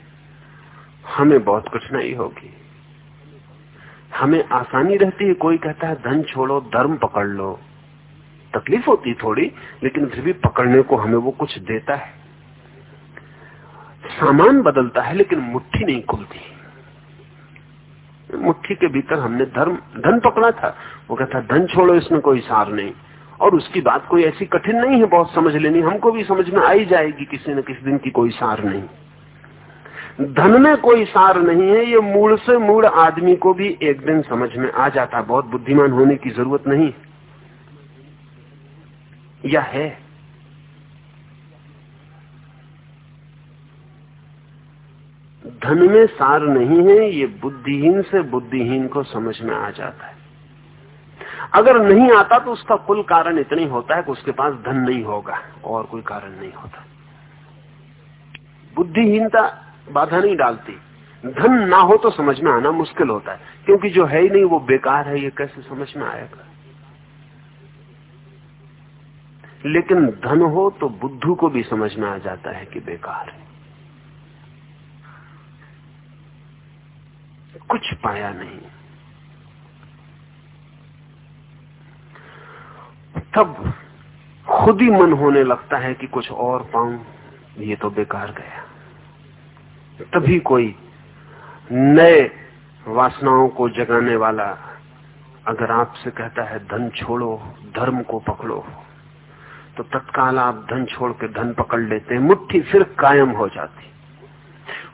हमें बहुत कठिनाई होगी। हमें आसानी रहती है, कोई कहता है, धन छोड़ो, धर्म पकड़ लो। तकलीफ़ होती थोड़ी, लेकिन फिर भी पकड़ने को हमें वो कुछ देता है। सामान बदलता है, लेकिन मुट्ठी नहीं खुलती। मुट्ठी के भीतर हमने धर्म, धन पकड़ा था। वो कहता धन छोड़ो, इसमें कोई सार नहीं। और उसकी बात कोई ऐसी कठिन नहीं है, बहुत समझ लेनी। हमको भी समझ में आई जाएगी, किसी न किसी दिन की कोई सार नहीं। धन में कोई सार नहीं है, ये मूल से मूल आदमी को भी एक दिन समझ में आ जाता, बहुत बुद्धिमान होने की ज़रूरत नहीं। या है। धन में सार नहीं है, ये बुद्धिहीन से बुद्धिहीन को समझ में आ जाता है। अगर नहीं आता तो उसका कुल कारण इतना ही होता है कि उसके पास धन नहीं होगा, और कोई कारण नहीं होता। बुद्धिहीनता बाधा नहीं डालती। धन ना हो तो समझ में आना मुश्किल होता है, क्योंकि जो है ही नहीं, वो बेकार है, ये कैसे समझ में आएगा? लेकिन धन हो तो बुद्धू को भी समझ में आ जाता है कि बेकार है। कुछ पाया नहीं। तब खुद ही मन होने लगता है कि कुछ और पाऊँ, ये तो बेकार गया। तभी कोई नए वासनाओं को जगाने वाला अगर आपसे कहता है, धन छोड़ो, धर्म को पकड़ो तो तत्काल आप धन छोड़ के धन पकड़ लेते हैं, मुट्ठी फिर कायम हो जाती।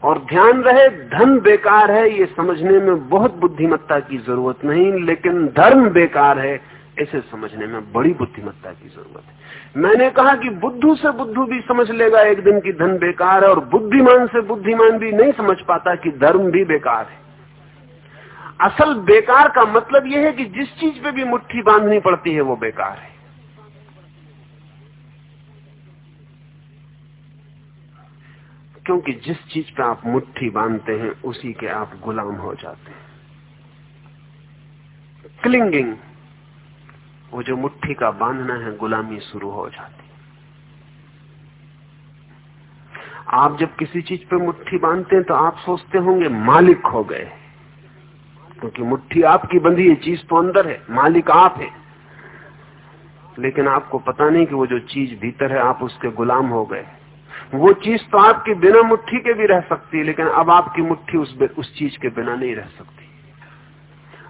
और ध्यान रहे, धन बेकार है, ये समझने में बहुत बुद्धिमत्ता की ज़रूरत नहीं, लेकिन धर्म बेकार है ऐसे समझने में बड़ी बुद्धिमत्ता की ज़रूरत है। मैंने कहा कि बुद्धू से बुद्धू भी समझ लेगा, एक दिन की धन बेकार है, और बुद्धिमान से बुद्धिमान भी नहीं समझ पाता कि धर्म भी बेकार है। असल बेकार का मतलब यह है कि जिस चीज़ पे भी मुट्ठी बांधनी पड़ती है, वो बेकार है। क्योंकि जिस चीज़ पे आप मुट्ठी बांधते हैं, उसी के आप गुलाम हो जाते हैं। क्लिंगिंग। वो जो मुट्ठी का बांधना है, गुलामी शुरू हो जाती। आप जब किसी चीज़ पे मुट्ठी बांधते हैं तो आप सोचते होंगे, मालिक हो गए। क्योंकि मुट्ठी आपकी बंधी है, चीज़ तो अंदर है, मालिक आप है। लेकिन आपको पता नहीं कि वो जो चीज़ भीतर है, आप उसके गुलाम हो गए। वो चीज़ तो आपकी बिना मुट्ठी के भी रह सकती है, लेकिन अब आपकी मुट्ठी उस उस चीज़ के बिना नहीं रह सकती।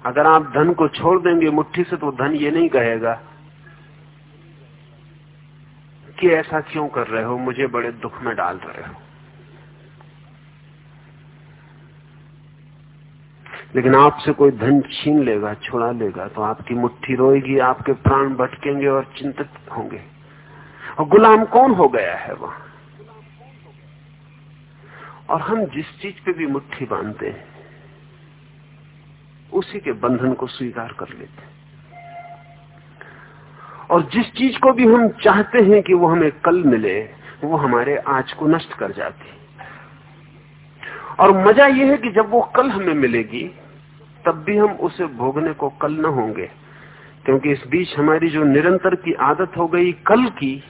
अगर आप धन को छोड़ देंगे मुट्ठी से तो धन ये नहीं कहेगा कि ऐसा क्यों कर रहे हो, मुझे बड़े दुख में डाल रहे हो। लेकिन आपसे कोई धन छीन लेगा, छुड़ा लेगा तो आपकी मुट्ठी रोएगी, आपके प्राण भटकेंगे और चिंतित होंगे। और गुलाम कौन हो गया है वहाँ? और हम जिस चीज़ पे भी मुट्ठी बांधते हैं उसी के बंधन को स्वीकार कर लेते हैं। और जिस चीज़ को भी हम चाहते हैं कि वो हमें कल मिले, वो हमारे आज को नष्ट कर जाती और मज़ा यह है कि जब वो कल हमें मिलेगी, तब भी हम उसे भोगने को कल न होंगे। क्योंकि इस बीच हमारी जो निरंतर की आदत हो गई कल की,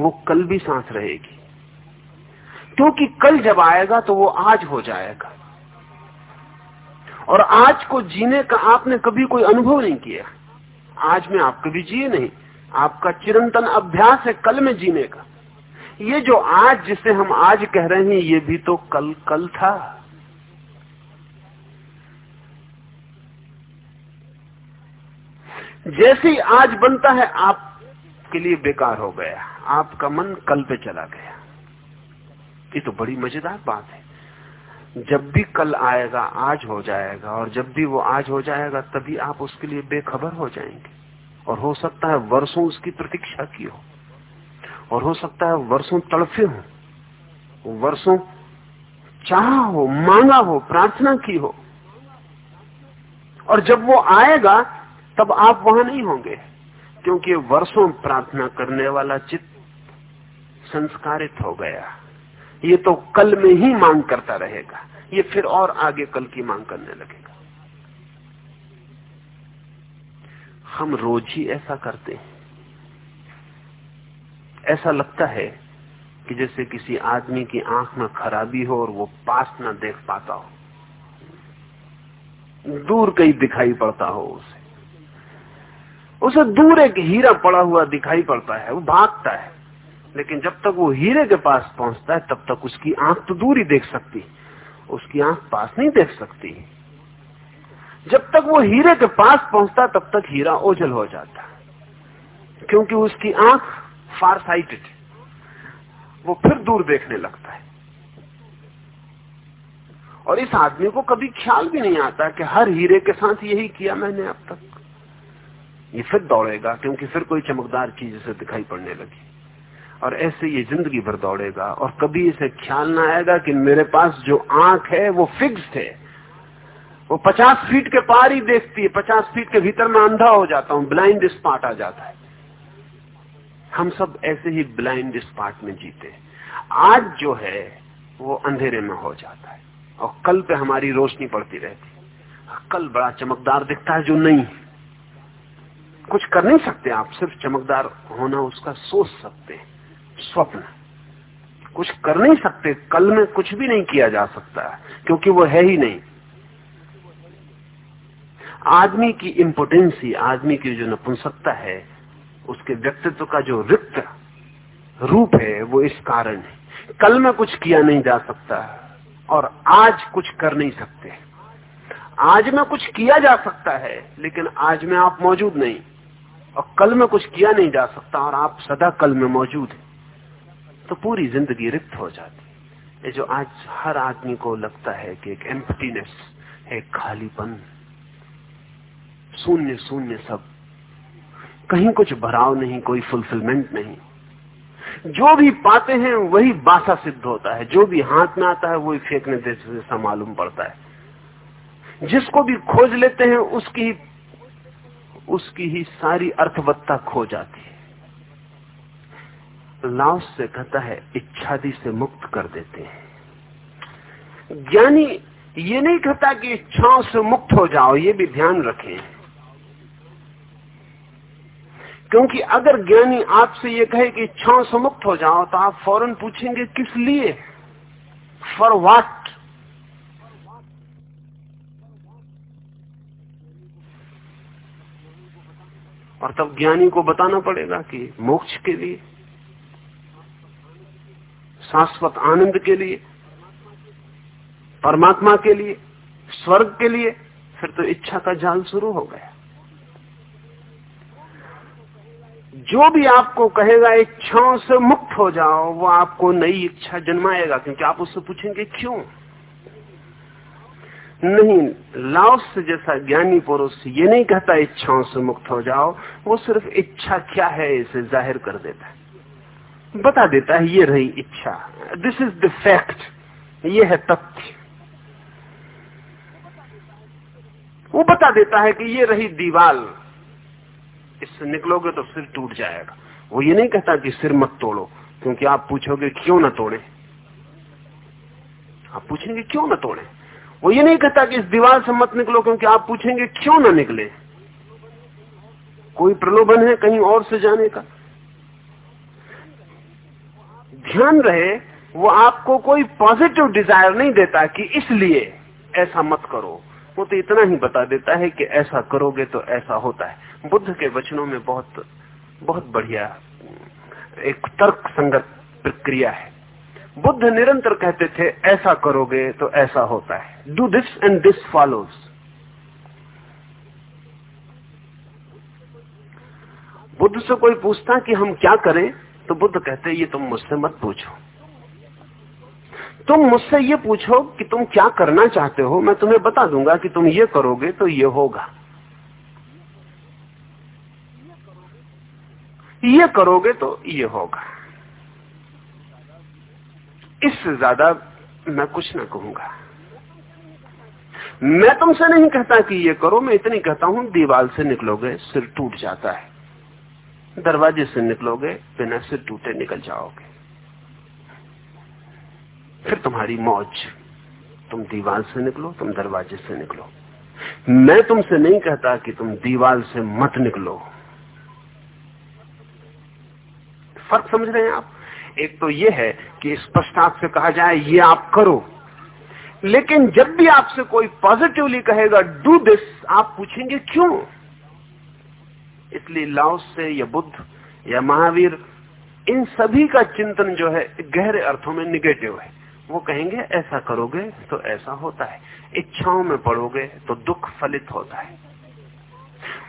वो कल भी साथ रहेगी। क्योंकि कल जब आएगा तो वो आज हो जाएगा। और आज को जीने का आपने कभी कोई अनुभव नहीं किया। आज में आप कभी जिए नहीं, आपका चिरंतन अभ्यास है कल में जीने का। ये जो आज जिसे हम आज कह रहे हैं, ये भी तो कल कल था। जैसे ही आज बनता है, आपके लिए बेकार हो गया। आपका मन कल पे चला गया। ये तो बड़ी मज़ेदार बात है। जब भी कल आएगा, आज हो जाएगा, और जब भी वो आज हो जाएगा, तभी आप उसके लिए बेखबर हो जाएँगे। और हो सकता है वर्षों उसकी प्रतीक्षा की हो। और हो सकता है वर्षों तड़फे हो। वर्षों चाह हो, मांगा हो, प्रार्थना की हो। और जब वो आएगा, तब आप वहाँ नहीं होंगे। क्योंकि वर्षों प्रार्थना करने वाला चित्त संस्कारित हो गया। ये तो कल में ही मांग करता रहेगा। ये फिर और आगे कल की मांग करने लगेगा। हम रोज ही ऐसा करते हैं। ऐसा लगता है कि जैसे किसी आदमी की आँख में खराबी हो और वो पास ना देख पाता हो। दूर कहीं दिखाई पड़ता हो उसे। उसे दूर एक हीरा पड़ा हुआ दिखाई पड़ता है, वो भागता है। लेकिन जब तक वो हीरे के पास पहुँचता है, तब तक उसकी आँख तो दूर ही देख सकती। उसकी आँख पास नहीं देख सकती। जब तक वो हीरे के पास पहुँचता तब तक हीरा ओझल हो जाता क्योंकि उसकी आँख फार साइटेड वो फिर दूर देखने लगता है। और इस आदमी को कभी ख्याल भी नहीं आता कि हर हीरे के साथ यही किया मैंने अब तक। ये फिर दौड़ेगा, क्योंकि फिर कोई चमकदार चीज़ उसे दिखाई पड़ने लगी। और ऐसे ये ज़िंदगी भर दौड़ेगा। और कभी इसे ख्याल ना आएगा कि मेरे पास जो आँख है, वो फिक्स्ड है। वो पचास फीट के पार ही देखती है। पचास फीट के भीतर में अंधा हो जाता हूँ ब्लाइंड स्पॉट आ जाता है। हम सब ऐसे ही ब्लाइंड स्पॉट में जीते आज जो है, वो अंधेरे में हो जाता है। और कल पे हमारी रोशनी पड़ती रहती है। कल बड़ा चमकदार दिखता है जो नहीं। कुछ कर नहीं सकते आप, सिर्फ़ चमकदार होना उसका सोच सकते हैं। स्वप्न। कुछ कर नहीं सकते, कल में कुछ भी नहीं किया जा सकता, क्योंकि वो है ही नहीं। आदमी की इम्पोर्टेंसी, आदमी की जो नपुंसकता है, उसके व्यक्तित्व का जो रिक्त रूप है, वो इस कारण है। कल में कुछ किया नहीं जा सकता, और आज कुछ कर नहीं सकते। आज में कुछ किया जा सकता है, लेकिन आज में आप मौजूद नहीं। और कल में कुछ किया नहीं जा सकता, और आप सदा कल में मौजूद है। तो पूरी ज़िंदगी रिक्त हो जाती ये जो आज हर आदमी को लगता है कि एक एम्प्टीनेस एक खालीपन, शून्य शून्य सब, कहीं कुछ भराव नहीं, कोई फुलफिलमेंट नहीं। जो भी पाते हैं, वही बासा सिद्ध होता है। जो भी हाथ में आता है, वही फेंकने जैसा मालूम पड़ता है। जिसको भी खोज लेते हैं, उसकी उसकी ही सारी अर्थवत्ता खो जाती है। लाओस से कहता है, इच्छादि से मुक्त कर देते हैं। ज्ञानी ये नहीं कहता कि इच्छाओं से मुक्त हो जाओ, ये भी ध्यान रखें। क्योंकि अगर ज्ञानी आपसे ये कहे कि इच्छाओं से मुक्त हो जाओ तो आप फ़ौरन पूछेंगे, किस लिए? फॉर वाट और तब ज्ञानी को बताना पड़ेगा कि मोक्ष के लिए। शाश्वत आनंद के लिए, परमात्मा के लिए, स्वर्ग के लिए, फिर तो इच्छा का जाल शुरू हो गया। जो भी आपको कहेगा इच्छाओं से मुक्त हो जाओ, वो आपको नई इच्छा जन्माएगा, क्योंकि आप उससे पूछेंगे क्यों? नहीं, लाओस जैसा ज्ञानी पुरुष ये नहीं कहता इच्छाओं से मुक्त हो जाओ, वो सिर्फ़ इच्छा क्या है इसे ज़ाहिर कर देता है। बता देता है, ये रही इच्छा। दिस इज़ द फैक्ट ये है तथ्य। वो बता देता है कि ये रही दीवाल। इससे निकलोगे तो सिर टूट जाएगा। वो ये नहीं कहता कि सिर मत तोड़ो, क्योंकि आप पूछोगे, क्यों ना तोड़े? आप पूछेंगे, क्यों ना तोड़े? वो ये नहीं कहता कि इस दीवार से मत निकलो, क्योंकि आप पूछेंगे, क्यों ना निकले? कोई प्रलोभन है कहीं और से जाने का? ध्यान रहे, वो आपको कोई पॉजिटिव डिज़ायर नहीं देता कि इसलिए ऐसा मत करो। वो तो इतना ही बता देता है कि ऐसा करोगे तो ऐसा होता है। बुद्ध के वचनों में बहुत बहुत बढ़िया एक तर्क संगत प्रक्रिया है। बुद्ध निरंतर कहते थे, ऐसा करोगे तो ऐसा होता है। Do this and this follows Buddha से कोई पूछता कि हम क्या करें? तो बुद्ध कहते ये तुम मुझसे मत पूछो। तुम मुझसे ये पूछो कि तुम क्या करना चाहते हो, मैं तुम्हें बता दूँगा कि तुम ये करोगे तो ये होगा। ये करोगे तो ये होगा। इससे ज़्यादा मैं कुछ ना कहूँगा। मैं तुमसे नहीं कहता कि ये करो, मैं इतनी कहता हूँ, दीवाल से निकलोगे, सिर टूट जाता है। दरवाजे से निकलोगे, बिना से टूटे निकल जाओगे। फिर तुम्हारी मौज। तुम दीवार से निकलो, तुम दरवाजे से निकलो। मैं तुमसे नहीं कहता कि तुम दीवार से मत निकलो। फ़र्क समझ रहे हैं आप? एक तो यह है कि स्पष्ट आपसे कहा जाए, ये आप करो। लेकिन जब भी आपसे कोई पॉजिटिवली कहेगा डू दिस आप पूछेंगे क्यों? इसलिए लाओस से या बुद्ध या महावीर, इन सभी का चिंतन जो है, गहरे अर्थों में निगेटिव है। वो कहेंगे, ऐसा करोगे तो ऐसा होता है। इच्छाओं में पड़ोगे तो दुख फलित होता है।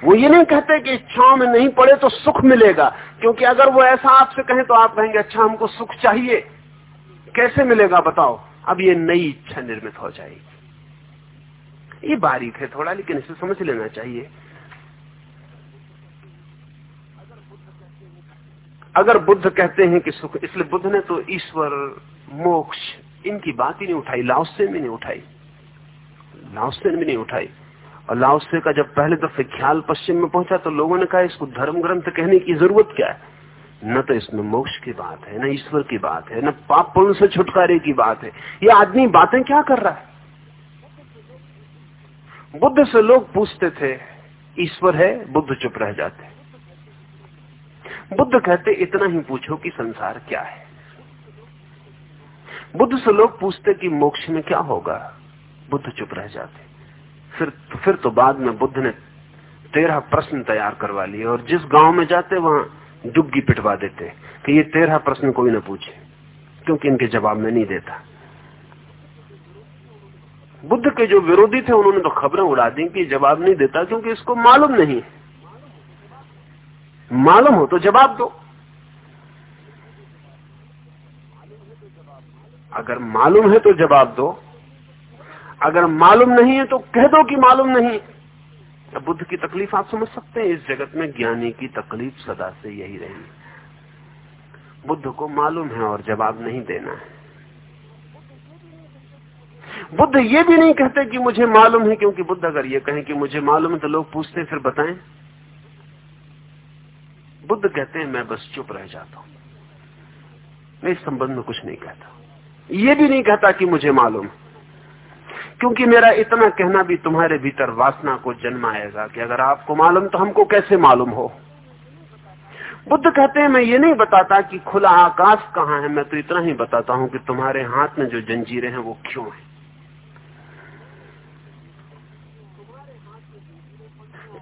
वो ये नहीं कहते कि इच्छाओं में नहीं पड़े तो सुख मिलेगा, क्योंकि अगर वो ऐसा आपसे कहें तो आप कहेंगे अच्छा हमको सुख चाहिए। कैसे मिलेगा, बताओ? अब ये नई इच्छा निर्मित हो जाएगी। ये बारीक है थोड़ा, लेकिन इसे समझ लेना चाहिए। अगर बुद्ध कहते हैं कि सुख, इसलिए बुद्ध ने तो ईश्वर, मोक्ष, इनकी बात ही नहीं उठाई, लाओसे में नहीं उठाई। लाओसे में नहीं उठाई। और लाओसे का जब पहले दफे ख्याल पश्चिम में पहुँचा तो लोगों ने कहा, इसको धर्म ग्रंथ कहने की ज़रूरत क्या है? न तो इसमें मोक्ष की बात है, न ईश्वर की बात है, न पाप पुण्य से छुटकारे की बात है। ये आदमी बातें क्या कर रहा है? बुद्ध से लोग पूछते थे, ईश्वर है, बुद्ध चुप रह जाते। बुद्ध कहते, इतना ही पूछो कि संसार क्या है? बुद्ध से लोग पूछते कि मोक्ष में क्या होगा? बुद्ध चुप रह जाते। फिर फिर तो बाद में बुद्ध ने तेरह प्रश्न तैयार करवा लिए और जिस गाँव में जाते, वहाँ डुग्गी पिटवा देते कि ये तेरह प्रश्न कोई ना पूछे, क्योंकि इनके जवाब में नहीं देता। बुद्ध के जो विरोधी थे, उन्होंने तो खबरें उड़ा दी कि जवाब नहीं देता क्योंकि इसको मालूम नहीं मालूम हो तो जवाब दो। अगर मालूम है तो जवाब दो। अगर मालूम नहीं है तो कह दो कि मालूम नहीं। अब बुद्ध की तकलीफ़ आप समझ सकते हैं? इस जगत में ज्ञानी की तकलीफ़ सदा से यही रही बुद्ध को मालूम है और जवाब नहीं देना है। बुद्ध ये भी नहीं कहते कि मुझे मालूम है, क्योंकि बुद्ध अगर ये कहें कि मुझे मालूम है तो लोग पूछते फिर बताएँ। बुद्ध कहते हैं, मैं बस चुप रह जाता हूँ। मैं इस संबंध में कुछ नहीं कहता। ये भी नहीं कहता कि मुझे मालूम। क्योंकि मेरा इतना कहना भी तुम्हारे भीतर वासना को जन्माएगा कि अगर आपको मालूम तो हमको कैसे मालूम हो? बुद्ध कहते हैं, मैं ये नहीं बताता कि खुला आकाश कहाँ है। मैं तो इतना ही बताता हूँ कि तुम्हारे हाथ में जो जंजीरें हैं, वो क्यों है?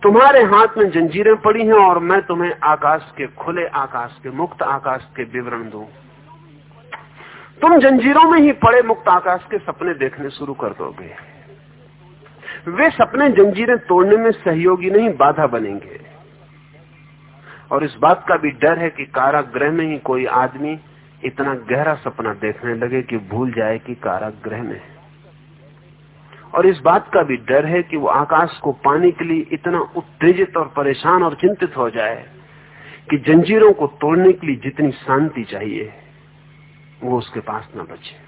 तुम्हारे हाथ में जंजीरें पड़ी हैं और मैं तुम्हें आकाश के खुले आकाश के मुक्त आकाश के विवरण दू। तुम जंजीरों में ही पड़े मुक्त आकाश के सपने देखने शुरू कर दोगे। वे सपने जंजीरें तोड़ने में सहयोगी नहीं, बाधा बनेंगे। और इस बात का भी डर है कि कारागृह में ही कोई आदमी इतना गहरा सपना देखने लगे कि भूल जाए कि कारागृह में है। और इस बात का भी डर है कि वो आकाश को पाने के लिए इतना उत्तेजित और परेशान और चिंतित हो जाए कि जंजीरों को तोड़ने के लिए जितनी शांति चाहिए, वो उसके पास ना बचे।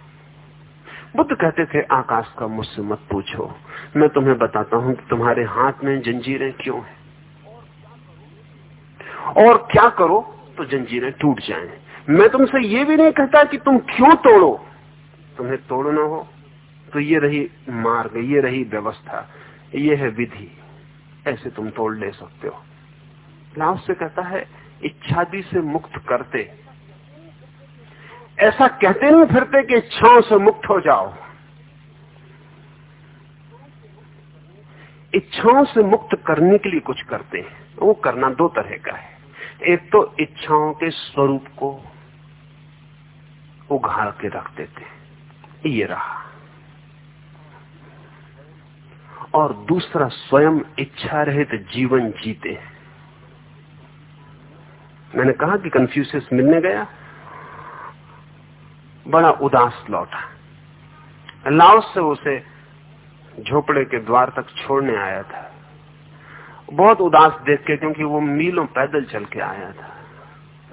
बुद्ध कहते थे, आकाश का मुझसे मत पूछो। मैं तुम्हें बताता हूँ कि तुम्हारे हाथ में जंजीरें क्यों हैं। और क्या करो तो जंजीरें टूट जाएँ। मैं तुमसे ये भी नहीं कहता कि तुम क्यों तोड़ो। तुम्हें तोड़ना हो तो ये रही मार्ग, ये रही व्यवस्था, ये है विधि। ऐसे तुम तोड़ ले सकते हो। लाभ से कहता है, इच्छादि से मुक्त करते। ऐसा कहते नहीं फिरते कि इच्छाओं से मुक्त हो जाओ। इच्छाओं से मुक्त करने के लिए कुछ करते हैं। वो करना दो तरह का है। एक तो इच्छाओं के स्वरूप को उघाड़ के रख देते हैं। ये रहा। और दूसरा स्वयं इच्छा रहित जीवन जीते मैंने कहा कि कंफ्यूशियस मिलने गया। बड़ा उदास लौटा। लाओस से उसे झोपड़े के द्वार तक छोड़ने आया था। बहुत उदास देख के क्योंकि वो मीलों पैदल चल के आया था।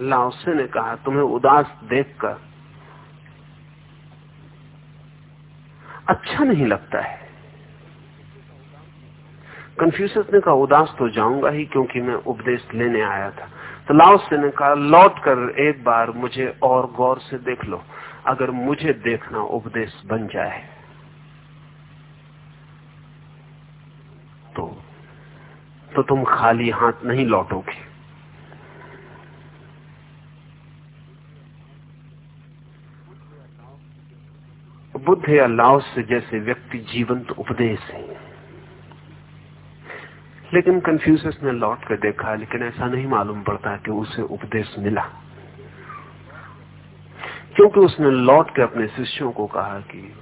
लाओसे ने कहा, तुम्हें उदास देखकर अच्छा नहीं लगता है। कंफ्यूसियस ने कहा, उदास तो जाऊँगा ही क्योंकि मैं उपदेश लेने आया था। तो लाओसे ने कहा, लौट कर एक बार मुझे और गौर से देख लो। अगर मुझे देखना उपदेश बन जाए। तो तो तुम खाली हाथ नहीं लौटोगे। बुद्ध या लाओस से जैसे व्यक्ति जीवंत उपदेश है। लेकिन कंफ्यूजस ने लौट कर देखा, लेकिन ऐसा नहीं मालूम पड़ता कि उसे उपदेश मिला। क्योंकि उसने लौट के अपने शिष्यों को कहा कि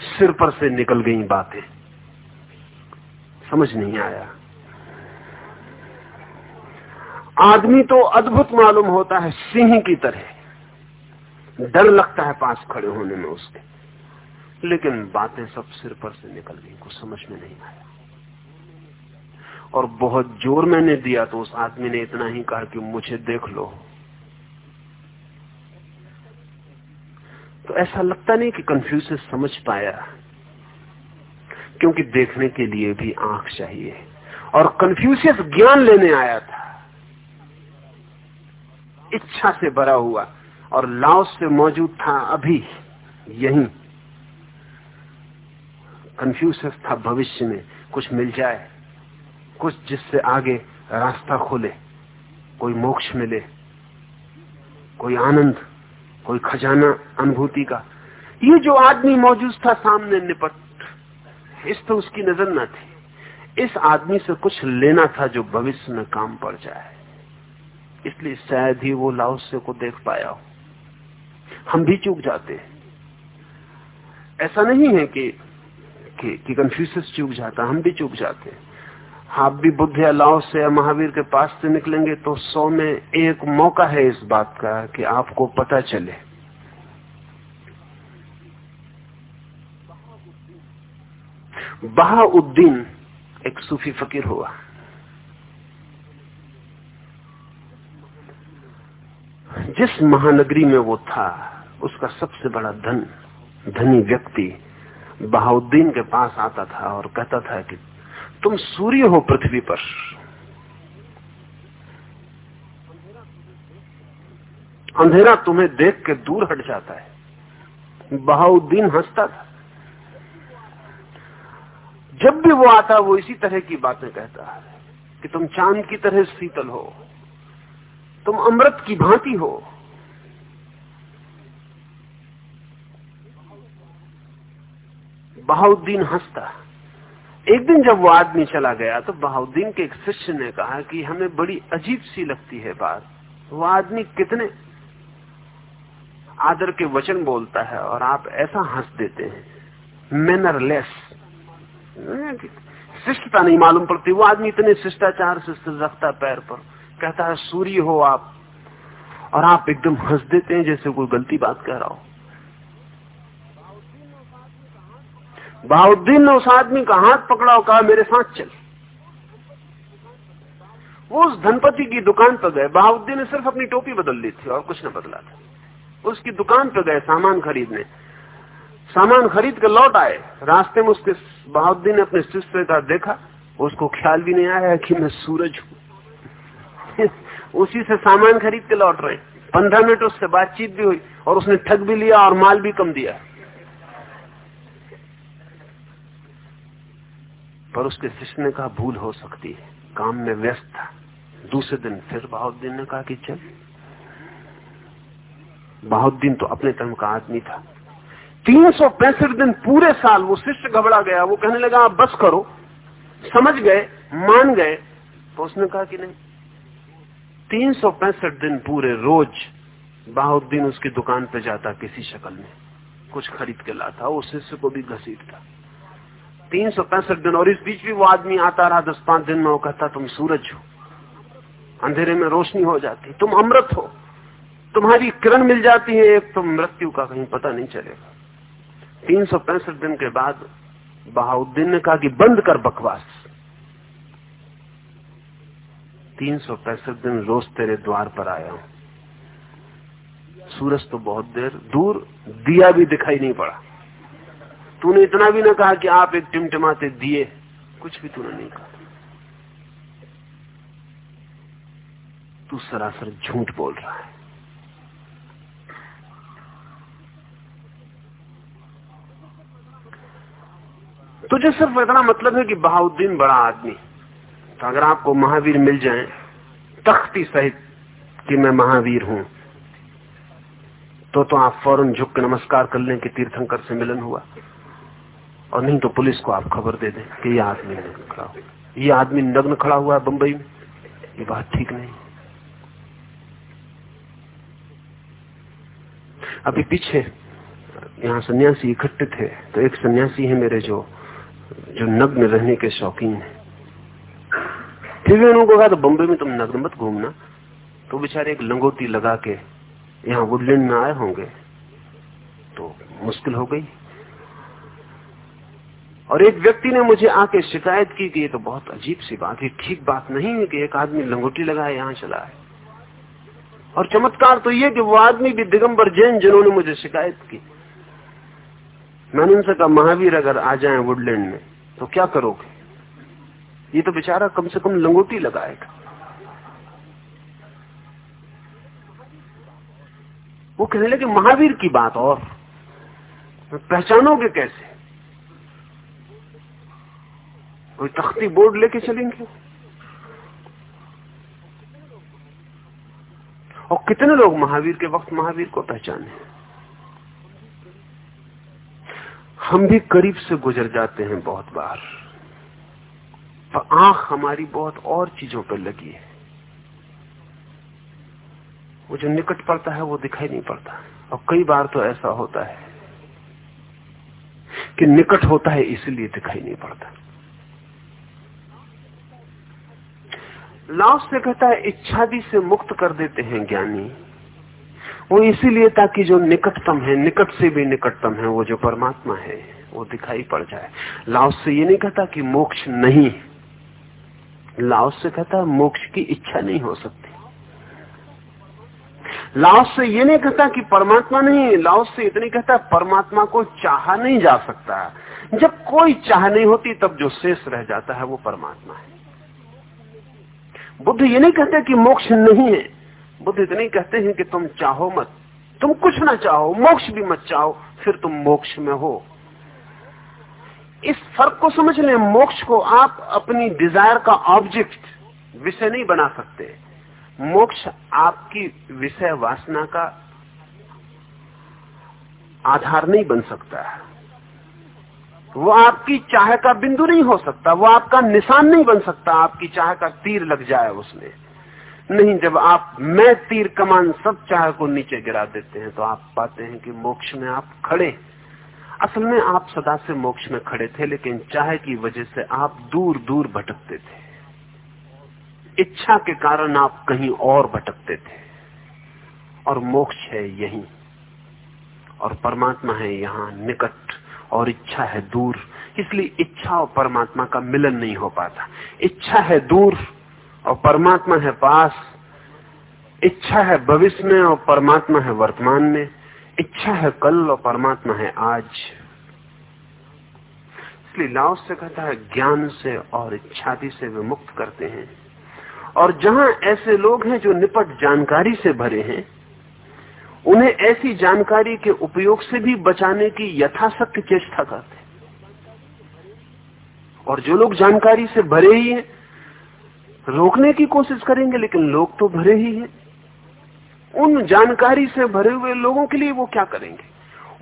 सिर पर से निकल गई बातें। समझ नहीं आया। आदमी तो अद्भुत मालूम होता है, सिंह की तरह। डर लगता है पास खड़े होने में उसके। लेकिन बातें सब सिर पर से निकल गई, कुछ समझ में नहीं आया। और बहुत ज़ोर मैंने दिया तो उस आदमी ने इतना ही कहा कि मुझे देख लो। तो ऐसा लगता नहीं कि कंफ्यूज समझ पाया, क्योंकि देखने के लिए भी आँख चाहिए। और कंफ्यूशियस ज्ञान लेने आया था। इच्छा से भरा हुआ और लाओस से मौजूद था अभी यही। कंफ्यूशियस था भविष्य में, कुछ मिल जाए। कुछ जिससे आगे रास्ता खुले कोई मोक्ष मिले कोई आनंद कोई खजाना अनुभूति का। ये जो आदमी मौजूद था सामने निपट इस तो उसकी नज़र न थी। इस आदमी से कुछ लेना था जो भविष्य में काम पड़ जाए। इसलिए शायद ही वो लाओसे को देख पाया हो। हम भी चूक जाते हैं। ऐसा नहीं है कि कि, कि चूक जाता हम भी चूक जाते हैं। आप भी बुद्ध या लाओ से या महावीर के पास से निकलेंगे तो सौ में एक मौका है इस बात का कि आपको पता चले। बहाउद्दीन एक सूफी फकीर हुआ। जिस महानगरी में वो था, उसका सबसे बड़ा धन, धनी व्यक्ति बहाउद्दीन के पास आता था और कहता था कि तुम सूर्य हो पृथ्वी पर। अंधेरा तुम्हें देख के दूर हट जाता है। बहाउद्दीन हंसता था। जब भी वो आता, वो इसी तरह की बातें कहता है कि तुम चाँद की तरह शीतल हो, तुम अमृत की भांति हो। बहाउद्दीन हंसता। एक दिन जब वो आदमी चला गया तो बहाउद्दीन के एक शिष्य ने कहा कि हमें बड़ी अजीब सी लगती है बात। वो आदमी कितने आदर के वचन बोलता है और आप ऐसा हंस देते हैं। मैनरलेस शिष्टता नहीं मालूम पड़ती। वो आदमी इतने शिष्टाचार से रखता पैर पर कहता है सूर्य हो आप। और आप एकदम हंस देते हैं जैसे कोई गलती बात कह रहा हो। बाउद्दीन ने उस आदमी का हाथ पकड़ा और कहा, मेरे साथ चल। वो उस धनपति की दुकान पर गए। बाउद्दीन ने सिर्फ़ अपनी टोपी बदल ली थी और कुछ न बदला था। उसकी दुकान पर गए सामान खरीदने। सामान खरीद कर लौट आए। रास्ते में उसके बहाउद्दीन ने अपने शिष्य का देखा। उसको ख्याल भी नहीं आया कि मैं सूरज हूँ। उसी से सामान खरीद के लौट रहे। पंद्रह मिनट उससे बातचीत भी हुई और उसने ठग भी लिया और माल भी कम दिया। पर उसके शिष्य ने कहा, भूल हो सकती है। काम में व्यस्त था। दूसरे दिन फिर बहाउद्दीन ने कहा कि चल। बहाउद्दीन तो अपने धर्म का आदमी था। तीन सौ पैंसठ दिन पूरे साल वो शिष्य घबरा गया। वो कहने लगा, आप बस करो। समझ गए, मान गए। तो उसने कहा कि नहीं। तीन सौ पैंसठ दिन पूरे रोज बाहुद्दीन उसकी दुकान पे जाता किसी शक्ल में। कुछ खरीद के लाता उस शिष्य को भी घसीटता। तीन सौ पैंसठ दिन, और इस बीच भी वो आदमी आता रहा, दस पाँच दिन में वो कहता, तुम सूरज हो। अंधेरे में रोशनी हो जाती। तुम अमृत हो। तुम्हारी किरण मिल जाती है एक तो मृत्यु का कहीं पता नहीं चलेगा। तीन सौ पैंसठ दिन के बाद बहाउद्दीन ने कहा कि बंद कर बकवास। तीन सौ पैंसठ दिन रोज तेरे द्वार पर आया हूँ। सूरज तो बहुत देर दूर, दिया भी दिखाई नहीं पड़ा। तूने इतना भी ना कहा कि आप एक टिमटिमाते दिए। कुछ भी तूने नहीं कहा। तू सरासर झूठ बोल रहा है। तुझे सिर्फ़ इतना मतलब है कि बहाउद्दीन बड़ा आदमी। तो अगर आपको महावीर मिल जाए, तख्ती सहित कि मैं महावीर हूँ तो तो आप फ़ौरन झुक के नमस्कार कर लें कि तीर्थंकर से मिलन हुआ। और नहीं तो पुलिस को आप खबर दे दें कि यह आदमी नग्न खड़ा हुआ। ये आदमी नग्न खड़ा हुआ है बंबई में। ये बात ठीक नहीं। अभी पीछे, यहाँ सन्यासी इकट्ठे थे तो एक सन्यासी है मेरे जो जो नग्न रहने के शौकीन है। फिर भी उन्होंने कहा तो बम्बे में तुम नग्न मत घूमना। तो बेचारे एक लंगोटी लगा के, यहाँ वुडलैंड में आए होंगे। तो मुश्किल हो गई। और एक व्यक्ति ने मुझे आके शिकायत की कि ये तो बहुत अजीब सी बात है, ठीक बात नहीं है कि एक आदमी लंगोटी लगाए, यहाँ चला है और चमत्कार तो ये कि वो आदमी भी दिगंबर जैन जिन्होंने मुझे शिकायत की। मैंने उनसे कहा महावीर अगर आ जाए वुडलैंड में तो क्या करोगे? ये तो बेचारा कम से कम लंगोटी लगाएगा। वो कहने लगे, महावीर की बात और? पहचानोगे कैसे? कोई तख्ती बोर्ड लेके चलेंगे। और कितने लोग महावीर के वक्त महावीर को पहचाने? हम भी करीब से गुजर जाते हैं बहुत बार। पर आँख हमारी बहुत और चीज़ों पर लगी है। वो जो निकट पड़ता है, वो दिखाई नहीं पड़ता। और कई बार तो ऐसा होता है कि निकट होता है, इसलिए दिखाई नहीं पड़ता। लाओस से कहता है, इच्छादि से मुक्त कर देते हैं ज्ञानी। वो इसीलिए ताकि जो निकटतम है, निकट से भी निकटतम है, वो जो परमात्मा है, वो दिखाई पड़ जाए। लाओस से ये नहीं कहता कि मोक्ष नहीं। लाओस से कहता मोक्ष की इच्छा नहीं हो सकती। लाओस से ये नहीं कहता कि परमात्मा नहीं लाओस से इतनी कहता परमात्मा को चाहा नहीं जा सकता। जब कोई चाह नहीं होती, तब जो शेष रह जाता है, वो परमात्मा है। बुद्ध ये नहीं कहते कि मोक्ष नहीं है। बुद्ध इतने कहते हैं कि तुम चाहो मत। तुम कुछ ना चाहो, मोक्ष भी मत चाहो, फिर तुम मोक्ष में हो। इस फ़र्क को समझ लें, मोक्ष को आप अपनी डिज़ायर का ऑब्जेक्ट विषय नहीं बना सकते। मोक्ष आपकी विषय वासना का आधार नहीं बन सकता है। वो आपकी चाह का बिंदु नहीं हो सकता, वो आपका निशान नहीं बन सकता, आपकी चाह का तीर लग जाए उसमें। नहीं, जब आप मैं तीर कमान सब चाह को नीचे गिरा देते हैं तो आप पाते हैं कि मोक्ष में आप खड़े असल में आप सदा से मोक्ष में खड़े थे, लेकिन चाह की वजह से आप दूर दूर भटकते थे। इच्छा के कारण आप कहीं और भटकते थे। और मोक्ष है यही। और परमात्मा है यहाँ निकट। और इच्छा है दूर। इसलिए इच्छा और परमात्मा का मिलन नहीं हो पाता। इच्छा है दूर और परमात्मा है पास। इच्छा है भविष्य में और परमात्मा है वर्तमान में। इच्छा है कल और परमात्मा है आज। इसलिए लाओ से कहता है, ज्ञान से और इच्छादि से वे मुक्त करते हैं। और जहाँ ऐसे लोग हैं जो निपट जानकारी से भरे हैं उन्हें ऐसी जानकारी के उपयोग से भी बचाने की यथाशक्ति चेष्टा करते और जो लोग जानकारी से भरे ही हैं, रोकने की कोशिश करेंगे, लेकिन लोग तो भरे ही हैं। उन जानकारी से भरे हुए लोगों के लिए वो क्या करेंगे?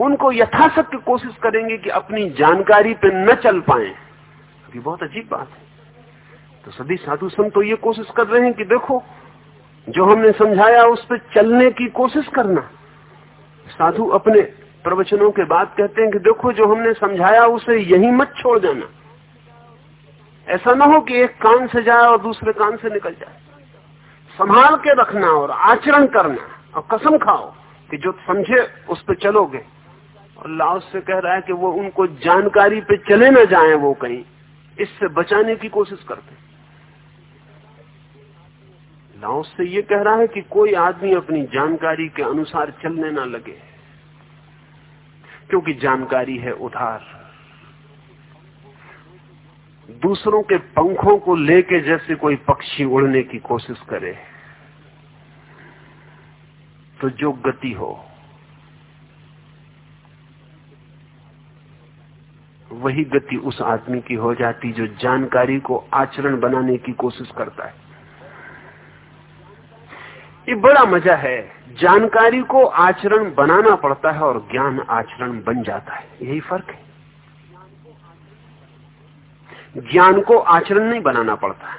उनको यथाशक्ति कोशिश करेंगे कि अपनी जानकारी पे न चल पाए। ये बहुत अजीब बात है। तो सभी साधु संत तो ये कोशिश कर रहे हैं कि देखो जो हमने समझाया उस पर चलने की कोशिश करना। साधु अपने प्रवचनों के बाद कहते हैं कि देखो, जो हमने समझाया उसे यही मत छोड़ देना। ऐसा ना हो कि एक कान से जाए और दूसरे कान से निकल जाए। संभाल के रखना और आचरण करना और कसम खाओ कि जो समझे उस पर चलोगे। और लाओस से कह रहा है कि वो उनको जानकारी पे चले ना जाए वो कहीं। इससे बचाने की कोशिश करते लाओस से ये कह रहा है कि कोई आदमी अपनी जानकारी के अनुसार चलने ना लगे, क्योंकि जानकारी है उधार। दूसरों के पंखों को लेके जैसे कोई पक्षी उड़ने की कोशिश करे तो जो गति हो, वही गति उस आदमी की हो जाती जो जानकारी को आचरण बनाने की कोशिश करता है। ये बड़ा मज़ा है। जानकारी को आचरण बनाना पड़ता है और ज्ञान आचरण बन जाता है। यही फ़र्क है। ज्ञान को आचरण नहीं बनाना पड़ता।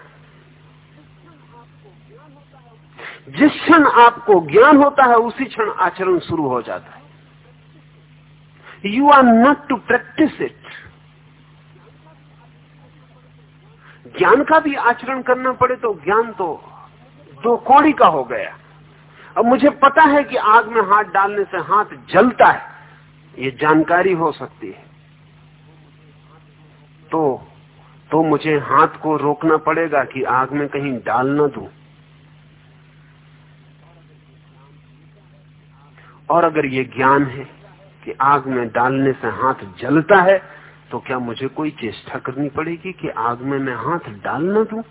जिस क्षण आपको ज्ञान होता है, उसी क्षण आचरण शुरू हो जाता है। You are not to practise it ज्ञान का भी आचरण करना पड़े तो ज्ञान तो दो कौड़ी का हो गया। अब मुझे पता है कि आग में हाथ डालने से हाथ जलता है। ये जानकारी हो सकती है। तो तो मुझे हाथ को रोकना पड़ेगा कि आग में कहीं डाल ना दू। और अगर ये ज्ञान है कि आग में डालने से हाथ जलता है तो क्या मुझे कोई चेष्टा करनी पड़ेगी कि आग में मैं हाथ डाल ना दू?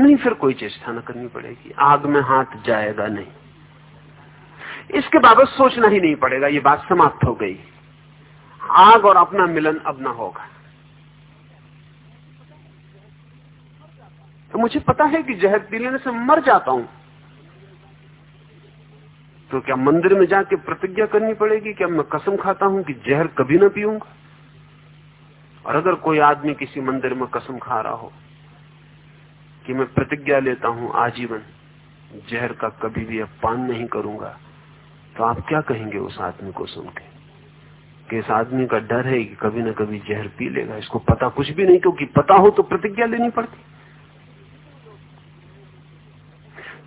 नहीं, फिर कोई चेष्टा न करनी पड़ेगी। आग में हाथ जाएगा नहीं। इसके बाबत सोचना ही नहीं पड़ेगा, ये बात समाप्त हो गई। आग और अपना मिलन अब ना होगा। तो मुझे पता है कि जहर पी लेने से मर जाता हूँ। तो क्या मंदिर में जाके प्रतिज्ञा करनी पड़ेगी? कि अब मैं कसम खाता हूँ कि जहर कभी ना पीऊँगा? और अगर कोई आदमी किसी मंदिर में कसम खा रहा हो कि मैं प्रतिज्ञा लेता हूँ आजीवन। जहर का कभी भी पान नहीं करूँगा। तो आप क्या कहेंगे उस आदमी को सुन के? कि इस आदमी का डर है कि कभी ना कभी जहर पी लेगा। इसको पता कुछ भी नहीं, क्योंकि पता हो तो प्रतिज्ञा लेनी पड़ती।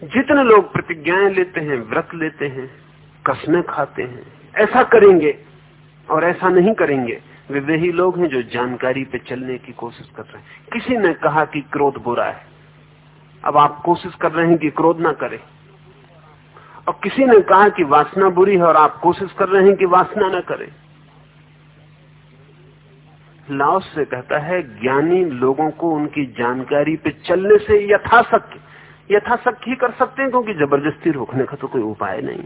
जितने लोग प्रतिज्ञाएँ लेते हैं, व्रत लेते हैं, कसमें खाते हैं, ऐसा करेंगे और ऐसा नहीं करेंगे, वे वही लोग हैं जो जानकारी पे चलने की कोशिश कर रहे हैं। किसी ने कहा कि क्रोध बुरा है। अब आप कोशिश कर रहे हैं कि क्रोध ना करें। और किसी ने कहा कि वासना बुरी है और आप कोशिश कर रहे हैं कि वासना ना करें। लाओस से कहता है, ज्ञानी लोगों को उनकी जानकारी पे चलने से यथाशक्य यथाशक्य ही कर सकते हैं, क्योंकि ज़बरदस्ती रोकने का तो कोई उपाय नहीं।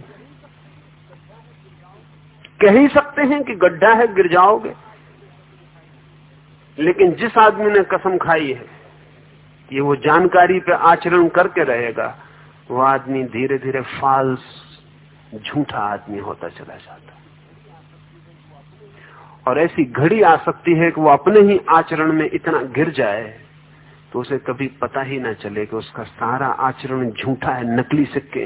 कह ही सकते हैं कि गड्ढा है, गिर जाओगे। लेकिन जिस आदमी ने कसम खाई है कि वो जानकारी पे आचरण करके रहेगा, वो आदमी धीरे धीरे फाल्स, झूठा आदमी होता चला जाता। और ऐसी घड़ी आ सकती है कि वो अपने ही आचरण में इतना गिर जाए तो उसे कभी पता ही ना चले कि उसका सारा आचरण झूठा है, नकली सिक्के।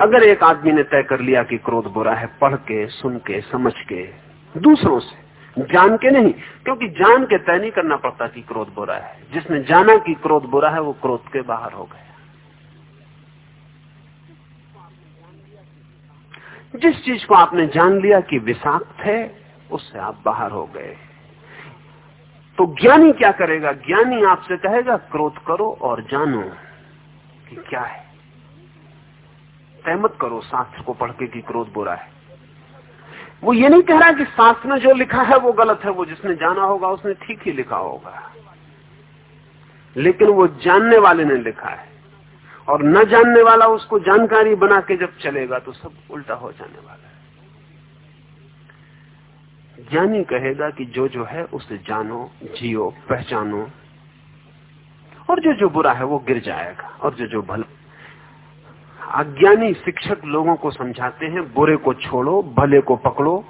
अगर एक आदमी ने तय कर लिया कि क्रोध बुरा है, पढ़ के, सुन के, समझ के, दूसरों से जान के नहीं, क्योंकि जान के तय नहीं करना पड़ता कि क्रोध बुरा है। जिसने जाना कि क्रोध बुरा है, वो क्रोध के बाहर हो गया। जिस चीज़ को आपने जान लिया कि विषाक्त है, उससे आप बाहर हो गए। तो ज्ञानी क्या करेगा? ज्ञानी आपसे कहेगा, क्रोध करो और जानो कि क्या है। सहमत करो शास्त्र को पढ़ के कि क्रोध बुरा है। वो ये नहीं कह रहा कि शास्त्र में जो लिखा है वो गलत है, वो जिसने जाना होगा उसने ठीक ही लिखा होगा। लेकिन वो जानने वाले ने लिखा है। और न जानने वाला उसको जानकारी बना के जब चलेगा तो सब उल्टा हो जाने वाला है। ज्ञानी कहेगा कि जो जो है उसे जानो, जियो, पहचानो। और जो जो बुरा है वो गिर जाएगा। और जो जो भला अज्ञानी शिक्षक लोगों को समझाते हैं, बुरे को छोड़ो, भले को पकड़ो।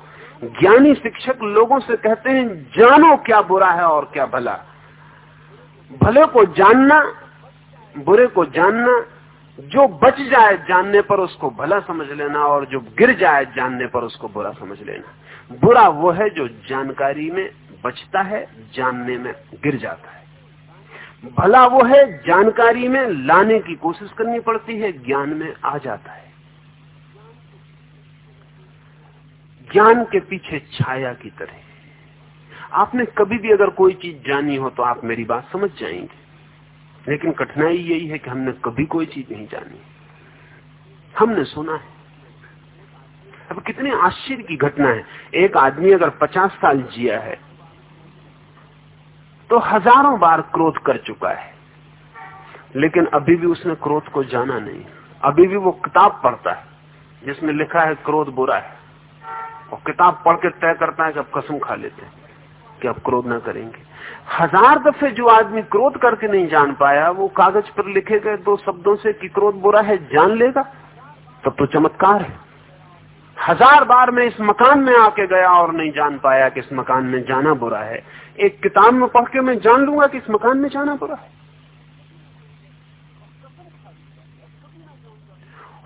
ज्ञानी शिक्षक लोगों से कहते हैं, जानो क्या बुरा है और क्या भला। भले को जानना, बुरे को जानना, जो बच जाए जानने पर उसको भला समझ लेना और जो गिर जाए जानने पर उसको बुरा समझ लेना। बुरा वो है जो जानकारी में बचता है, जानने में गिर जाता है। भला वो है, जानकारी में लाने की कोशिश करनी पड़ती है, ज्ञान में आ जाता है। ज्ञान के पीछे छाया की तरह। आपने कभी भी अगर कोई चीज़ जानी हो तो आप मेरी बात समझ जाएँगे। लेकिन कठिनाई यही है कि हमने कभी कोई चीज़ नहीं जानी। हमने सुना है। अब कितने आश्चर्य की घटना है। एक आदमी अगर पचास साल जिया है तो हज़ारों बार क्रोध कर चुका है। लेकिन अभी भी उसने क्रोध को जाना नहीं। अभी भी वो किताब पढ़ता है, जिसमें लिखा है क्रोध बुरा है। और किताब पढ़ के तय करता है कि अब कसम खा लेते हैं कि अब क्रोध ना करेंगे। हज़ार दफे जो आदमी क्रोध करके नहीं जान पाया, वो कागज़ पर लिखे गए दो शब्दों से कि क्रोध बुरा है, जान लेगा, तब तो चमत्कार है। हज़ार बार मैं इस मकान में आके गया और नहीं जान पाया कि इस मकान में जाना बुरा है। एक किताब में पढ़ के मैं जान लूँगा कि इस मकान में जाना बुरा है।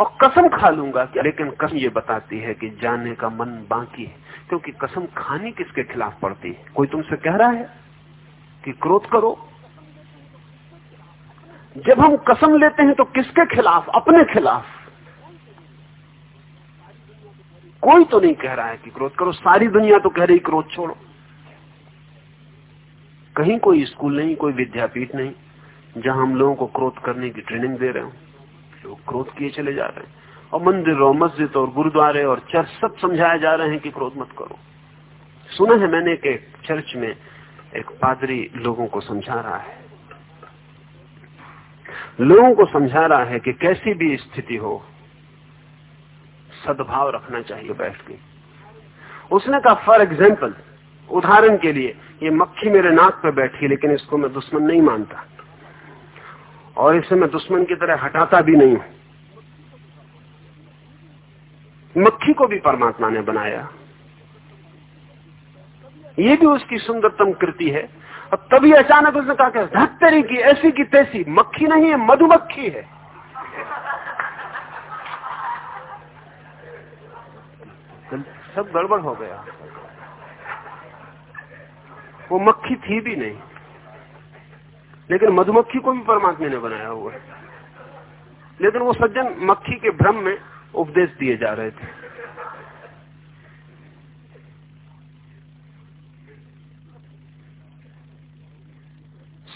और कसम खा लूँगा कि लेकिन कसम ये बताती है कि जाने का मन बाकी है, क्योंकि कसम खानी किसके खिलाफ पड़ती है? कोई तुमसे कह रहा है कि क्रोध करो? जब हम कसम लेते हैं तो किसके खिलाफ? अपने खिलाफ। कोई तो नहीं कह रहा है कि क्रोध करो, सारी दुनिया तो कह रही क्रोध छोड़ो। कहीं कोई स्कूल नहीं, कोई विद्यापीठ नहीं, जहाँ हम लोगों को क्रोध करने की ट्रेनिंग दे रहे हो। लोग क्रोध किए चले जा रहे हैं। और मंदिर और मस्जिद और गुरुद्वारे और चर्च सब समझाया जा रहे हैं कि क्रोध मत करो। सुना है मैंने कि चर्च में एक पादरी लोगों को समझा रहा है। लोगों को समझा रहा है कि कैसी भी स्थिति हो सद्भाव रखना चाहिए बैठ के। उसने कहा, फॉर एग्ज़ाम्पल, उदाहरण के लिए, ये मक्खी मेरे नाक पे बैठी लेकिन इसको मैं दुश्मन नहीं मानता। और इसे मैं दुश्मन की तरह हटाता भी नहीं हूँ। मक्खी को भी परमात्मा ने बनाया। ये भी उसकी सुंदरतम कृति है। और तभी अचानक उसने कहा कि धत्तरी की, ऐसी की तैसी, मक्खी नहीं है, मधुमक्खी है। सब गड़बड़ हो गया। वो मक्खी थी भी नहीं। लेकिन मधुमक्खी को भी परमात्मा ने बनाया हुआ है। लेकिन वो सज्जन मक्खी के भ्रम में उपदेश दिए जा रहे थे।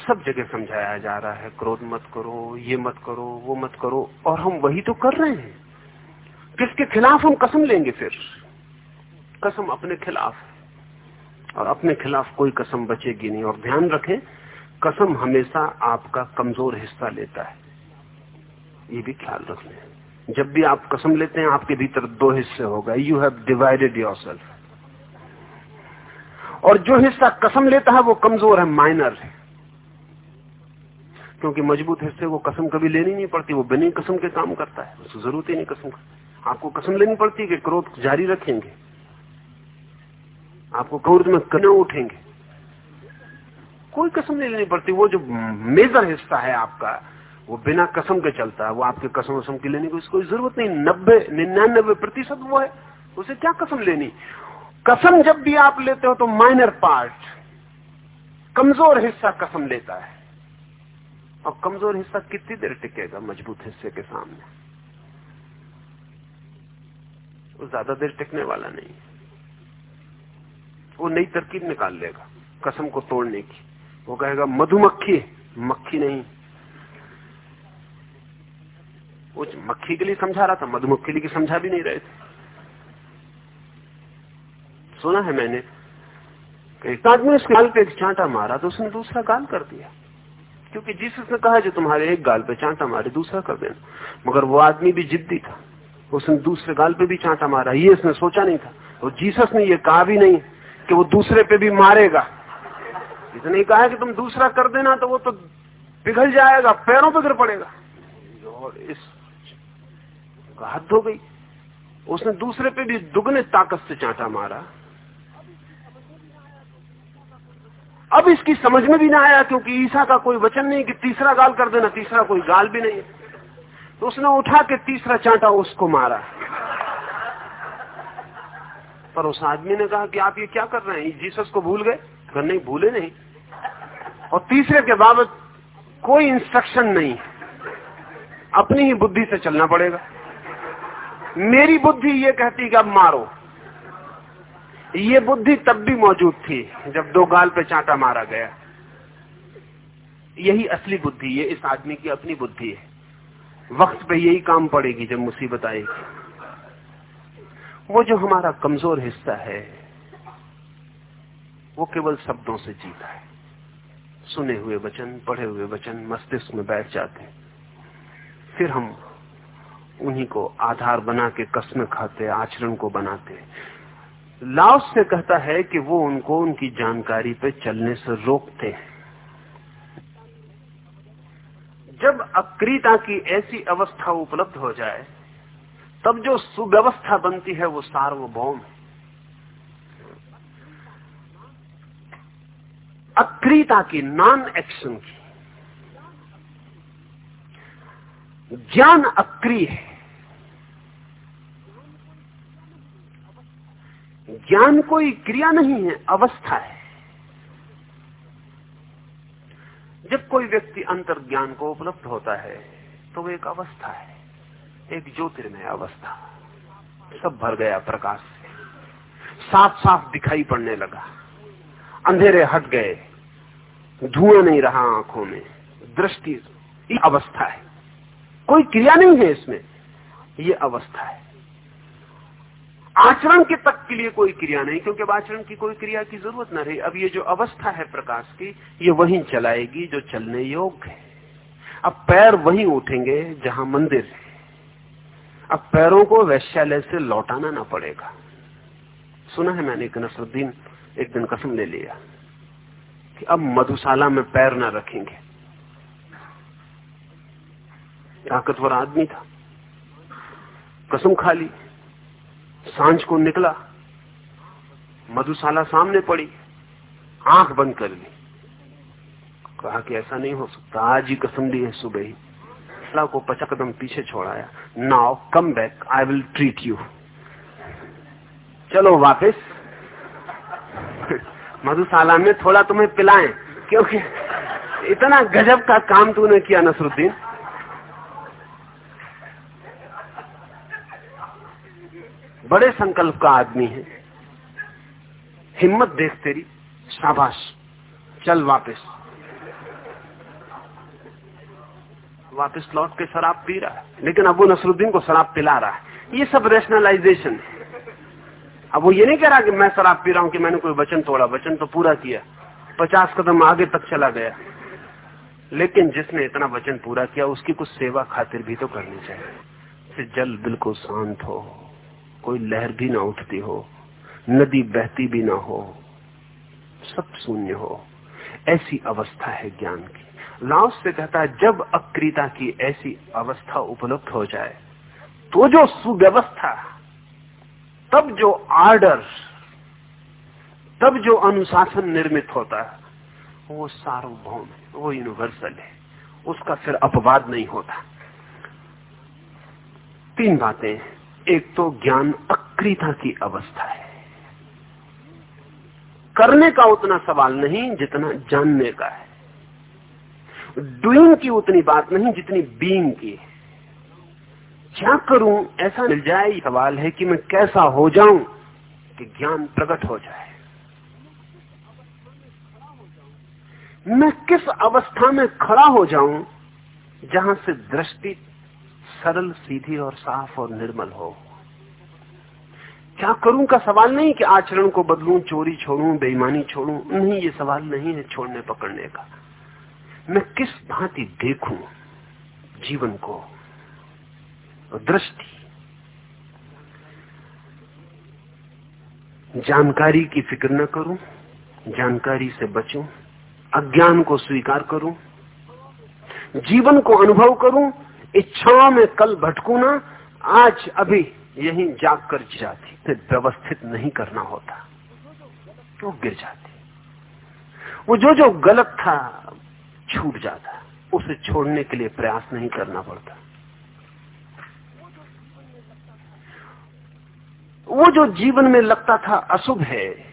सब जगह समझाया जा रहा है, क्रोध मत करो, ये मत करो, वो मत करो, और हम वही तो कर रहे हैं। किसके खिलाफ हम कसम लेंगे फिर? कसम अपने खिलाफ। और अपने खिलाफ कोई कसम बचेगी नहीं। और ध्यान रखें, कसम हमेशा आपका कमज़ोर हिस्सा लेता है। ये भी ख्याल रख लें जब भी आप कसम लेते हैं, आपके भीतर दो हिस्से हो गए। You have divided yourself और जो हिस्सा कसम लेता है, वो कमज़ोर है माइनर है। क्योंकि मज़बूत हिस्से को कसम कभी लेनी नहीं पड़ती। वो बिना कसम के काम करता है। उसको ज़रूरत ही नहीं कसम आपको कसम लेनी पड़ती है कि क्रोध जारी रखेंगे। आपको क्रोध में कने उठेंगे। कोई कसम नहीं लेनी पड़ती। वो जो मेजर हिस्सा है आपका, वो बिना कसम के चलता है। वो आपके कसम वसम की लेने की कोई ज़रूरत नहीं। नब्बे, निन्यानबे प्रतिशत वो है। उसे क्या कसम लेनी? कसम जब भी आप लेते हो तो माइनर पार्ट कमज़ोर हिस्सा कसम लेता है। और कमज़ोर हिस्सा कितनी देर टिकेगा मज़बूत हिस्से के सामने? वो ज़्यादा देर टिकने वाला नहीं। वो नई तरकीब निकाल लेगा, कसम को तोड़ने की। वो कहेगा, मधुमक्खी मक्खी नहीं। वो मक्खी के लिए समझा रहा था, मधुमक्खी के लिए समझा भी नहीं रहे थे। सुना है मैंने एक आदमी उसके गाल पे एक चांटा मारा तो उसने दूसरा गाल कर दिया। क्योंकि जीसस ने कहा जो तुम्हारे एक गाल पे चांटा मारे, दूसरा कर देना। मगर वो आदमी भी जिद्दी था। उसने दूसरे गाल पे भी चांटा मारा। ये इसने सोचा नहीं था। और जीसस ने ये कहा भी नहीं। कि वो दूसरे पे भी मारेगा। इसने कहा कि तुम दूसरा कर देना तो वो तो पिघल जाएगा, पैरों पे गिर पड़ेगा। और इस हद हो गई। उसने दूसरे पे भी दुगने ताकत से चांटा मारा। अब इसकी समझ में भी ना आया क्योंकि ईसा का कोई वचन नहीं कि तीसरा गाल कर देना, तीसरा कोई गाल भी नहीं। तो उसने उठा के तीसरा चांटा उसको मारा। पर उस आदमी ने कहा कि आप ये क्या कर रहे हैं? जीसस को भूल गए? कर नहीं, भूले नहीं। और तीसरे के बाबत कोई इंस्ट्रक्शन नहीं। अपनी ही बुद्धि से चलना पड़ेगा। मेरी बुद्धि ये कहती कि अब मारो। ये बुद्धि तब भी मौजूद थी जब दो गाल पे चांटा मारा गया। यही असली बुद्धि, ये इस आदमी की अपनी बुद्धि है। वक्त पे यही काम पड़ेगी जब मुसीबत आएगी। वो जो हमारा कमज़ोर हिस्सा है, वो केवल शब्दों से जीता है। सुने हुए वचन, पढ़े हुए वचन, मस्तिष्क में बैठ जाते फिर हम उन्हीं को आधार बना के कस्म खाते, आचरण को बनाते लाओस से कहता है कि वो उनको उनकी जानकारी पे चलने से रोकते हैं। जब अक्रीता की ऐसी अवस्था उपलब्ध हो जाए तब जो सुव्यवस्था बनती है, वो सार्वभौम है। अक्रियता की नॉन एक्शन की। ज्ञान अक्रिय है। ज्ञान कोई क्रिया नहीं है, अवस्था है। जब कोई व्यक्ति अंतर ज्ञान को उपलब्ध होता है तो वो एक अवस्था है। एक ज्योतिर्मय अवस्था। सब भर गया प्रकाश से। साफ़ साफ़ दिखाई पड़ने लगा। अंधेरे हट गए। धुआँ नहीं रहा आँखों में। दृष्टि अवस्था है। कोई क्रिया नहीं है इसमें। ये अवस्था है। आचरण के तक के लिए कोई क्रिया नहीं, क्योंकि अब आचरण की कोई क्रिया की ज़रूरत न रही। अब ये जो अवस्था है प्रकाश की, ये वहीं चलाएगी जो चलने योग्य है। अब पैर वहीं उठेंगे जहाँ मंदिर है। अब पैरों को वैश्यालय से लौटाना ना पड़ेगा। सुना है मैंने एक नसरुद्दीन एक दिन कसम ले लिया कि अब मधुशाला में पैर ना रखेंगे। ताकतवर आदमी था। कसम खा ली। साँझ को निकला। मधुशाला सामने पड़ी। आँख बंद कर ली। कहा कि ऐसा नहीं हो सकता। आज ही कसम ली है सुबह ही। अल्लाह को पचा कदम पीछे छोड़ाया। Now come back I will treat you चलो वापस। मधुशाला में थोड़ा तुम्हें पिलाएँ, क्योंकि इतना गजब का काम तूने किया, नसरुद्दीन। बड़े संकल्प का आदमी है। हिम्मत देख तेरी। शाबाश। चल वापस। वापस लौट के शराब पी रहा है। लेकिन अब वो नसरुद्दीन को शराब पिला रहा है। ये सब रेशनलाइजेशन है। अब वो ये नहीं कह रहा कि मैं शराब पी रहा हूँ कि मैंने कोई वचन तोड़ा। वचन तो पूरा किया। पचास कदम आगे तक चला गया। लेकिन जिसने इतना वचन पूरा किया, उसकी कुछ सेवा खातिर भी तो करनी चाहिए। जल बिल्कुल शांत हो। कोई लहर भी ना उठती हो। नदी बहती भी ना हो। सब शून्य हो। ऐसी अवस्था है ज्ञान की। लाओस से कहता है जब अक्रीता की ऐसी अवस्था उपलब्ध हो जाए तो जो सुव्यवस्था, तब जो आर्डर, तब जो अनुशासन निर्मित होता है वो सार्वभौम है, वो यूनिवर्सल है, उसका फिर अपवाद नहीं होता। तीन बातें, एक तो ज्ञान अक्रीता की अवस्था है। करने का उतना सवाल नहीं, जितना जानने का है। डूइंग की उतनी बात नहीं जितनी बीइंग की। क्या करूँ? ऐसा मिल जाए सवाल है कि मैं कैसा हो जाऊँ कि ज्ञान प्रकट हो जाए। मैं किस अवस्था में खड़ा हो जाऊँ जहाँ से दृष्टि सरल, सीधी और साफ़ और निर्मल हो? क्या करूँ का सवाल नहीं कि आचरण को बदलूं, चोरी छोड़ूं, बेईमानी छोड़ूं? नहीं, ये सवाल नहीं है छोड़ने पकड़ने का। मैं किस भांति देखूँ जीवन को? दृष्टि। जानकारी की फ़िक्र न करूँ, जानकारी से बचूं, अज्ञान को स्वीकार करूँ, जीवन को अनुभव करूँ, इच्छाओं में कल भटकू ना, आज अभी यही जाग कर जाती। फिर व्यवस्थित नहीं करना होता वो गिर जाती। वो जो जो गलत था छूट जाता है। उसे छोड़ने के लिए प्रयास नहीं करना पड़ता। वो जो जीवन में लगता था अशुभ है,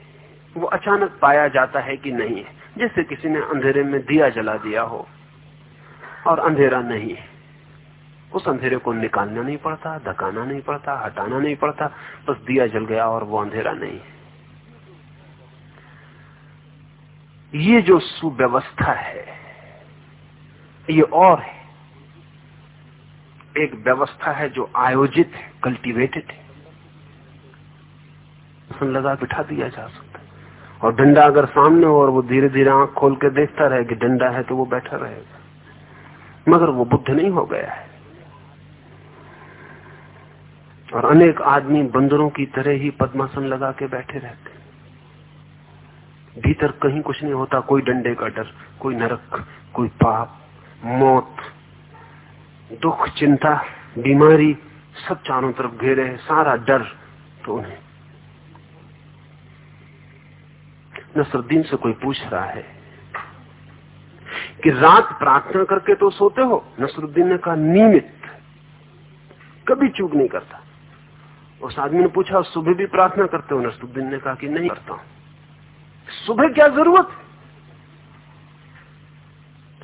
वो अचानक पाया जाता है कि नहीं है। जैसे किसी ने अंधेरे में दिया जला दिया हो, और अंधेरा नहीं है। उस अंधेरे को निकालना नहीं पड़ता, धकाना नहीं पड़ता, हटाना नहीं पड़ता, बस दिया जल गया और वो अंधेरा नहीं है। ये जो सुव्यवस्था है ये और है। एक व्यवस्था है जो आयोजित है कल्टीवेटेड है। लगा बिठा दिया जा सकता है। और डंडा अगर सामने हो और वो धीरे धीरे आँख खोल के देखता रहे कि डंडा है तो वो बैठा रहेगा। मगर वो बुद्ध नहीं हो गया है। और अनेक आदमी बंदरों की तरह ही पद्मासन लगा के बैठे रहते भीतर कहीं कुछ नहीं होता, कोई डंडे का डर, कोई नरक, कोई पाप। मौत, दुख, चिंता, बीमारी सब चारों तरफ़ घेरे है, सारा डर तो उन्हें। नसरुद्दीन से कोई पूछ रहा है कि रात प्रार्थना करके तो सोते हो? नसरुद्दीन ने कहा, नियमित। कभी चूक नहीं करता। उस आदमी ने पूछा, सुबह भी प्रार्थना करते हो? नसरुद्दीन ने कहा कि नहीं करता हूँ। सुबह क्या ज़रूरत है?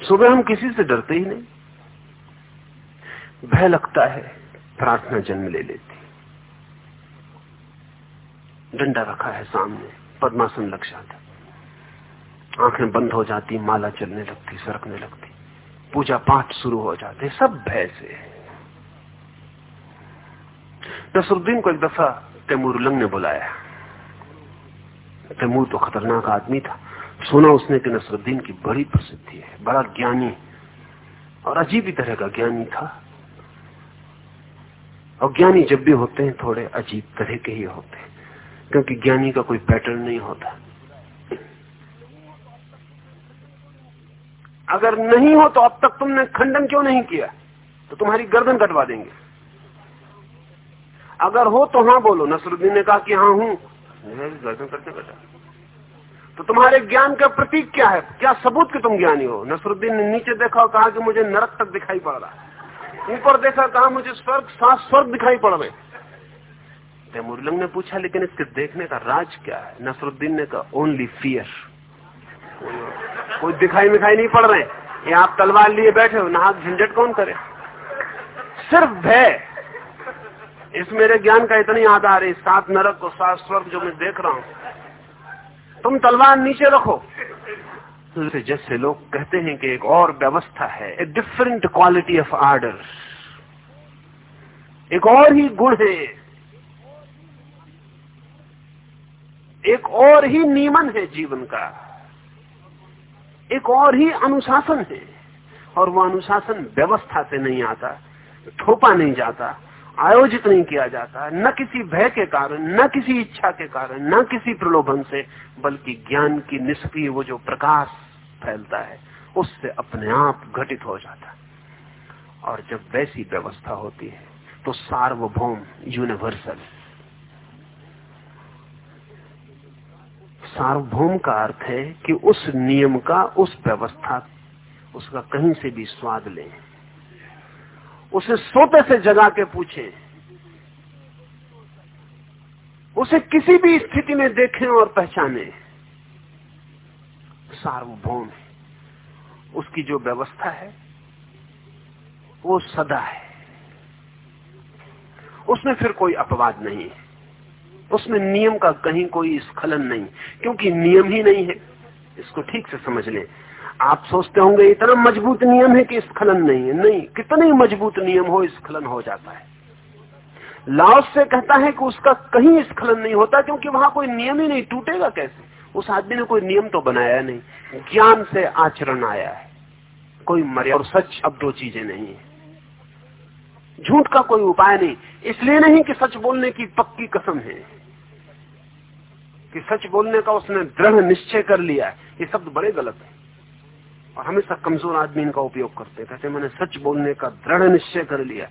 सुबह हम किसी से डरते ही नहीं। भय लगता है, प्रार्थना जन्म ले लेती। डंडा रखा है सामने, पद्मासन लग जाता। आँखें बंद हो जाती, माला चलने लगती, सरकने लगती। पूजा पाठ शुरू हो जाते, सब भय से। नसरुद्दीन को एक दफ़ा तैमूर उलंग ने बुलाया। तैमूर तो खतरनाक आदमी था। सुना उसने कि नसरुद्दीन की बड़ी प्रसिद्धि है, बड़ा ज्ञानी और अजीब ही तरह का ज्ञानी था। और ज्ञानी जब भी होते हैं, थोड़े अजीब तरह के ही होते हैं, क्योंकि ज्ञानी का कोई पैटर्न नहीं होता। अगर नहीं हो तो अब तक तुमने खंडन क्यों नहीं किया? तो तुम्हारी गर्दन कटवा देंगे। अगर हो तो हाँ बोलो। नसरुद्दीन ने कहा कि हाँ हूँ। गर्दन करते कटा। तो तुम्हारे ज्ञान का प्रतीक क्या है? क्या सबूत कि तुम ज्ञानी हो? नसरुद्दीन ने नीचे देखा कहा कि मुझे नरक तक दिखाई पड़ रहा है। ऊपर देखा कहा, मुझे स्वर्ग, सात स्वर्ग दिखाई पड़ रहे तैमुरलंग ने पूछा, लेकिन इसके देखने का राज क्या है? नसरुद्दीन ने कहा ओनली फियर कोई दिखाई मिखाई नहीं पड़ रहे ये आप तलवार लिए बैठे हो, नहा, झंझट कौन करे? सिर्फ़ भय। इस मेरे ज्ञान का इतनी आधार है, सात नरक और सात स्वर्ग जो मैं देख रहा हूँ। तुम तलवार नीचे रखो। तो जैसे लोग कहते हैं कि एक और व्यवस्था है a different quality of order एक और ही गुण है। एक और ही नियमन है जीवन का। एक और ही अनुशासन है। और वह अनुशासन व्यवस्था से नहीं आता, थोपा नहीं जाता। आयोजित नहीं किया जाता न किसी भय के कारण, न किसी इच्छा के कारण, न किसी प्रलोभन से, बल्कि ज्ञान की निष्क्रिय वो जो प्रकाश फैलता है, उससे अपने आप घटित हो जाता है। और जब वैसी व्यवस्था होती है तो सार्वभौम यूनिवर्सल सार्वभौम का अर्थ है कि उस नियम का, उस व्यवस्था, उसका कहीं से भी स्वाद लें। उसे सोते से जगा के पूछें। उसे किसी भी स्थिति में देखें और पहचाने। सार्वभौम है। उसकी जो व्यवस्था है, वो सदा है। उसमें फिर कोई अपवाद नहीं है। उसमें नियम का कहीं कोई स्खलन नहीं, क्योंकि नियम ही नहीं है। इसको ठीक से समझ लें। आप सोचते होंगे, इतना मज़बूत नियम है कि स्खलन नहीं है। नहीं, कितने मज़बूत नियम हो, स्खलन हो जाता है। लाओस से कहता है कि उसका कहीं स्खलन नहीं होता, क्योंकि वहाँ कोई नियम ही नहीं, टूटेगा कैसे? उस आदमी ने कोई नियम तो बनाया नहीं। ज्ञान से आचरण आया है। कोई मर्यादा और सच अब दो चीज़ें नहीं है। झूठ का कोई उपाय नहीं। इसलिए नहीं कि सच बोलने की पक्की कसम है। कि सच बोलने का उसने दृढ़ निश्चय कर लिया है। ये शब्द बड़े गलत है। और हमेशा कमज़ोर आदमी इनका उपयोग करते कहते मैंने सच बोलने का दृढ़ निश्चय कर लिया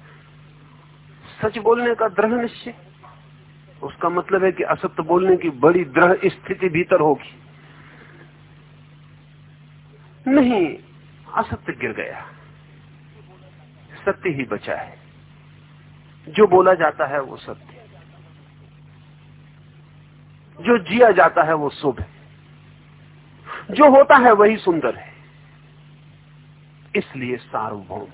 सच बोलने का दृढ़ निश्चय? उसका मतलब है कि असत्य बोलने की बड़ी दृढ़ स्थिति भीतर होगी। नहीं, असत्य गिर गया। सत्य ही बचा है। जो बोला जाता है वो सत्य जो जिया जाता है वो शुभ है। जो होता है वही सुंदर है। इसलिए सार्वभौम।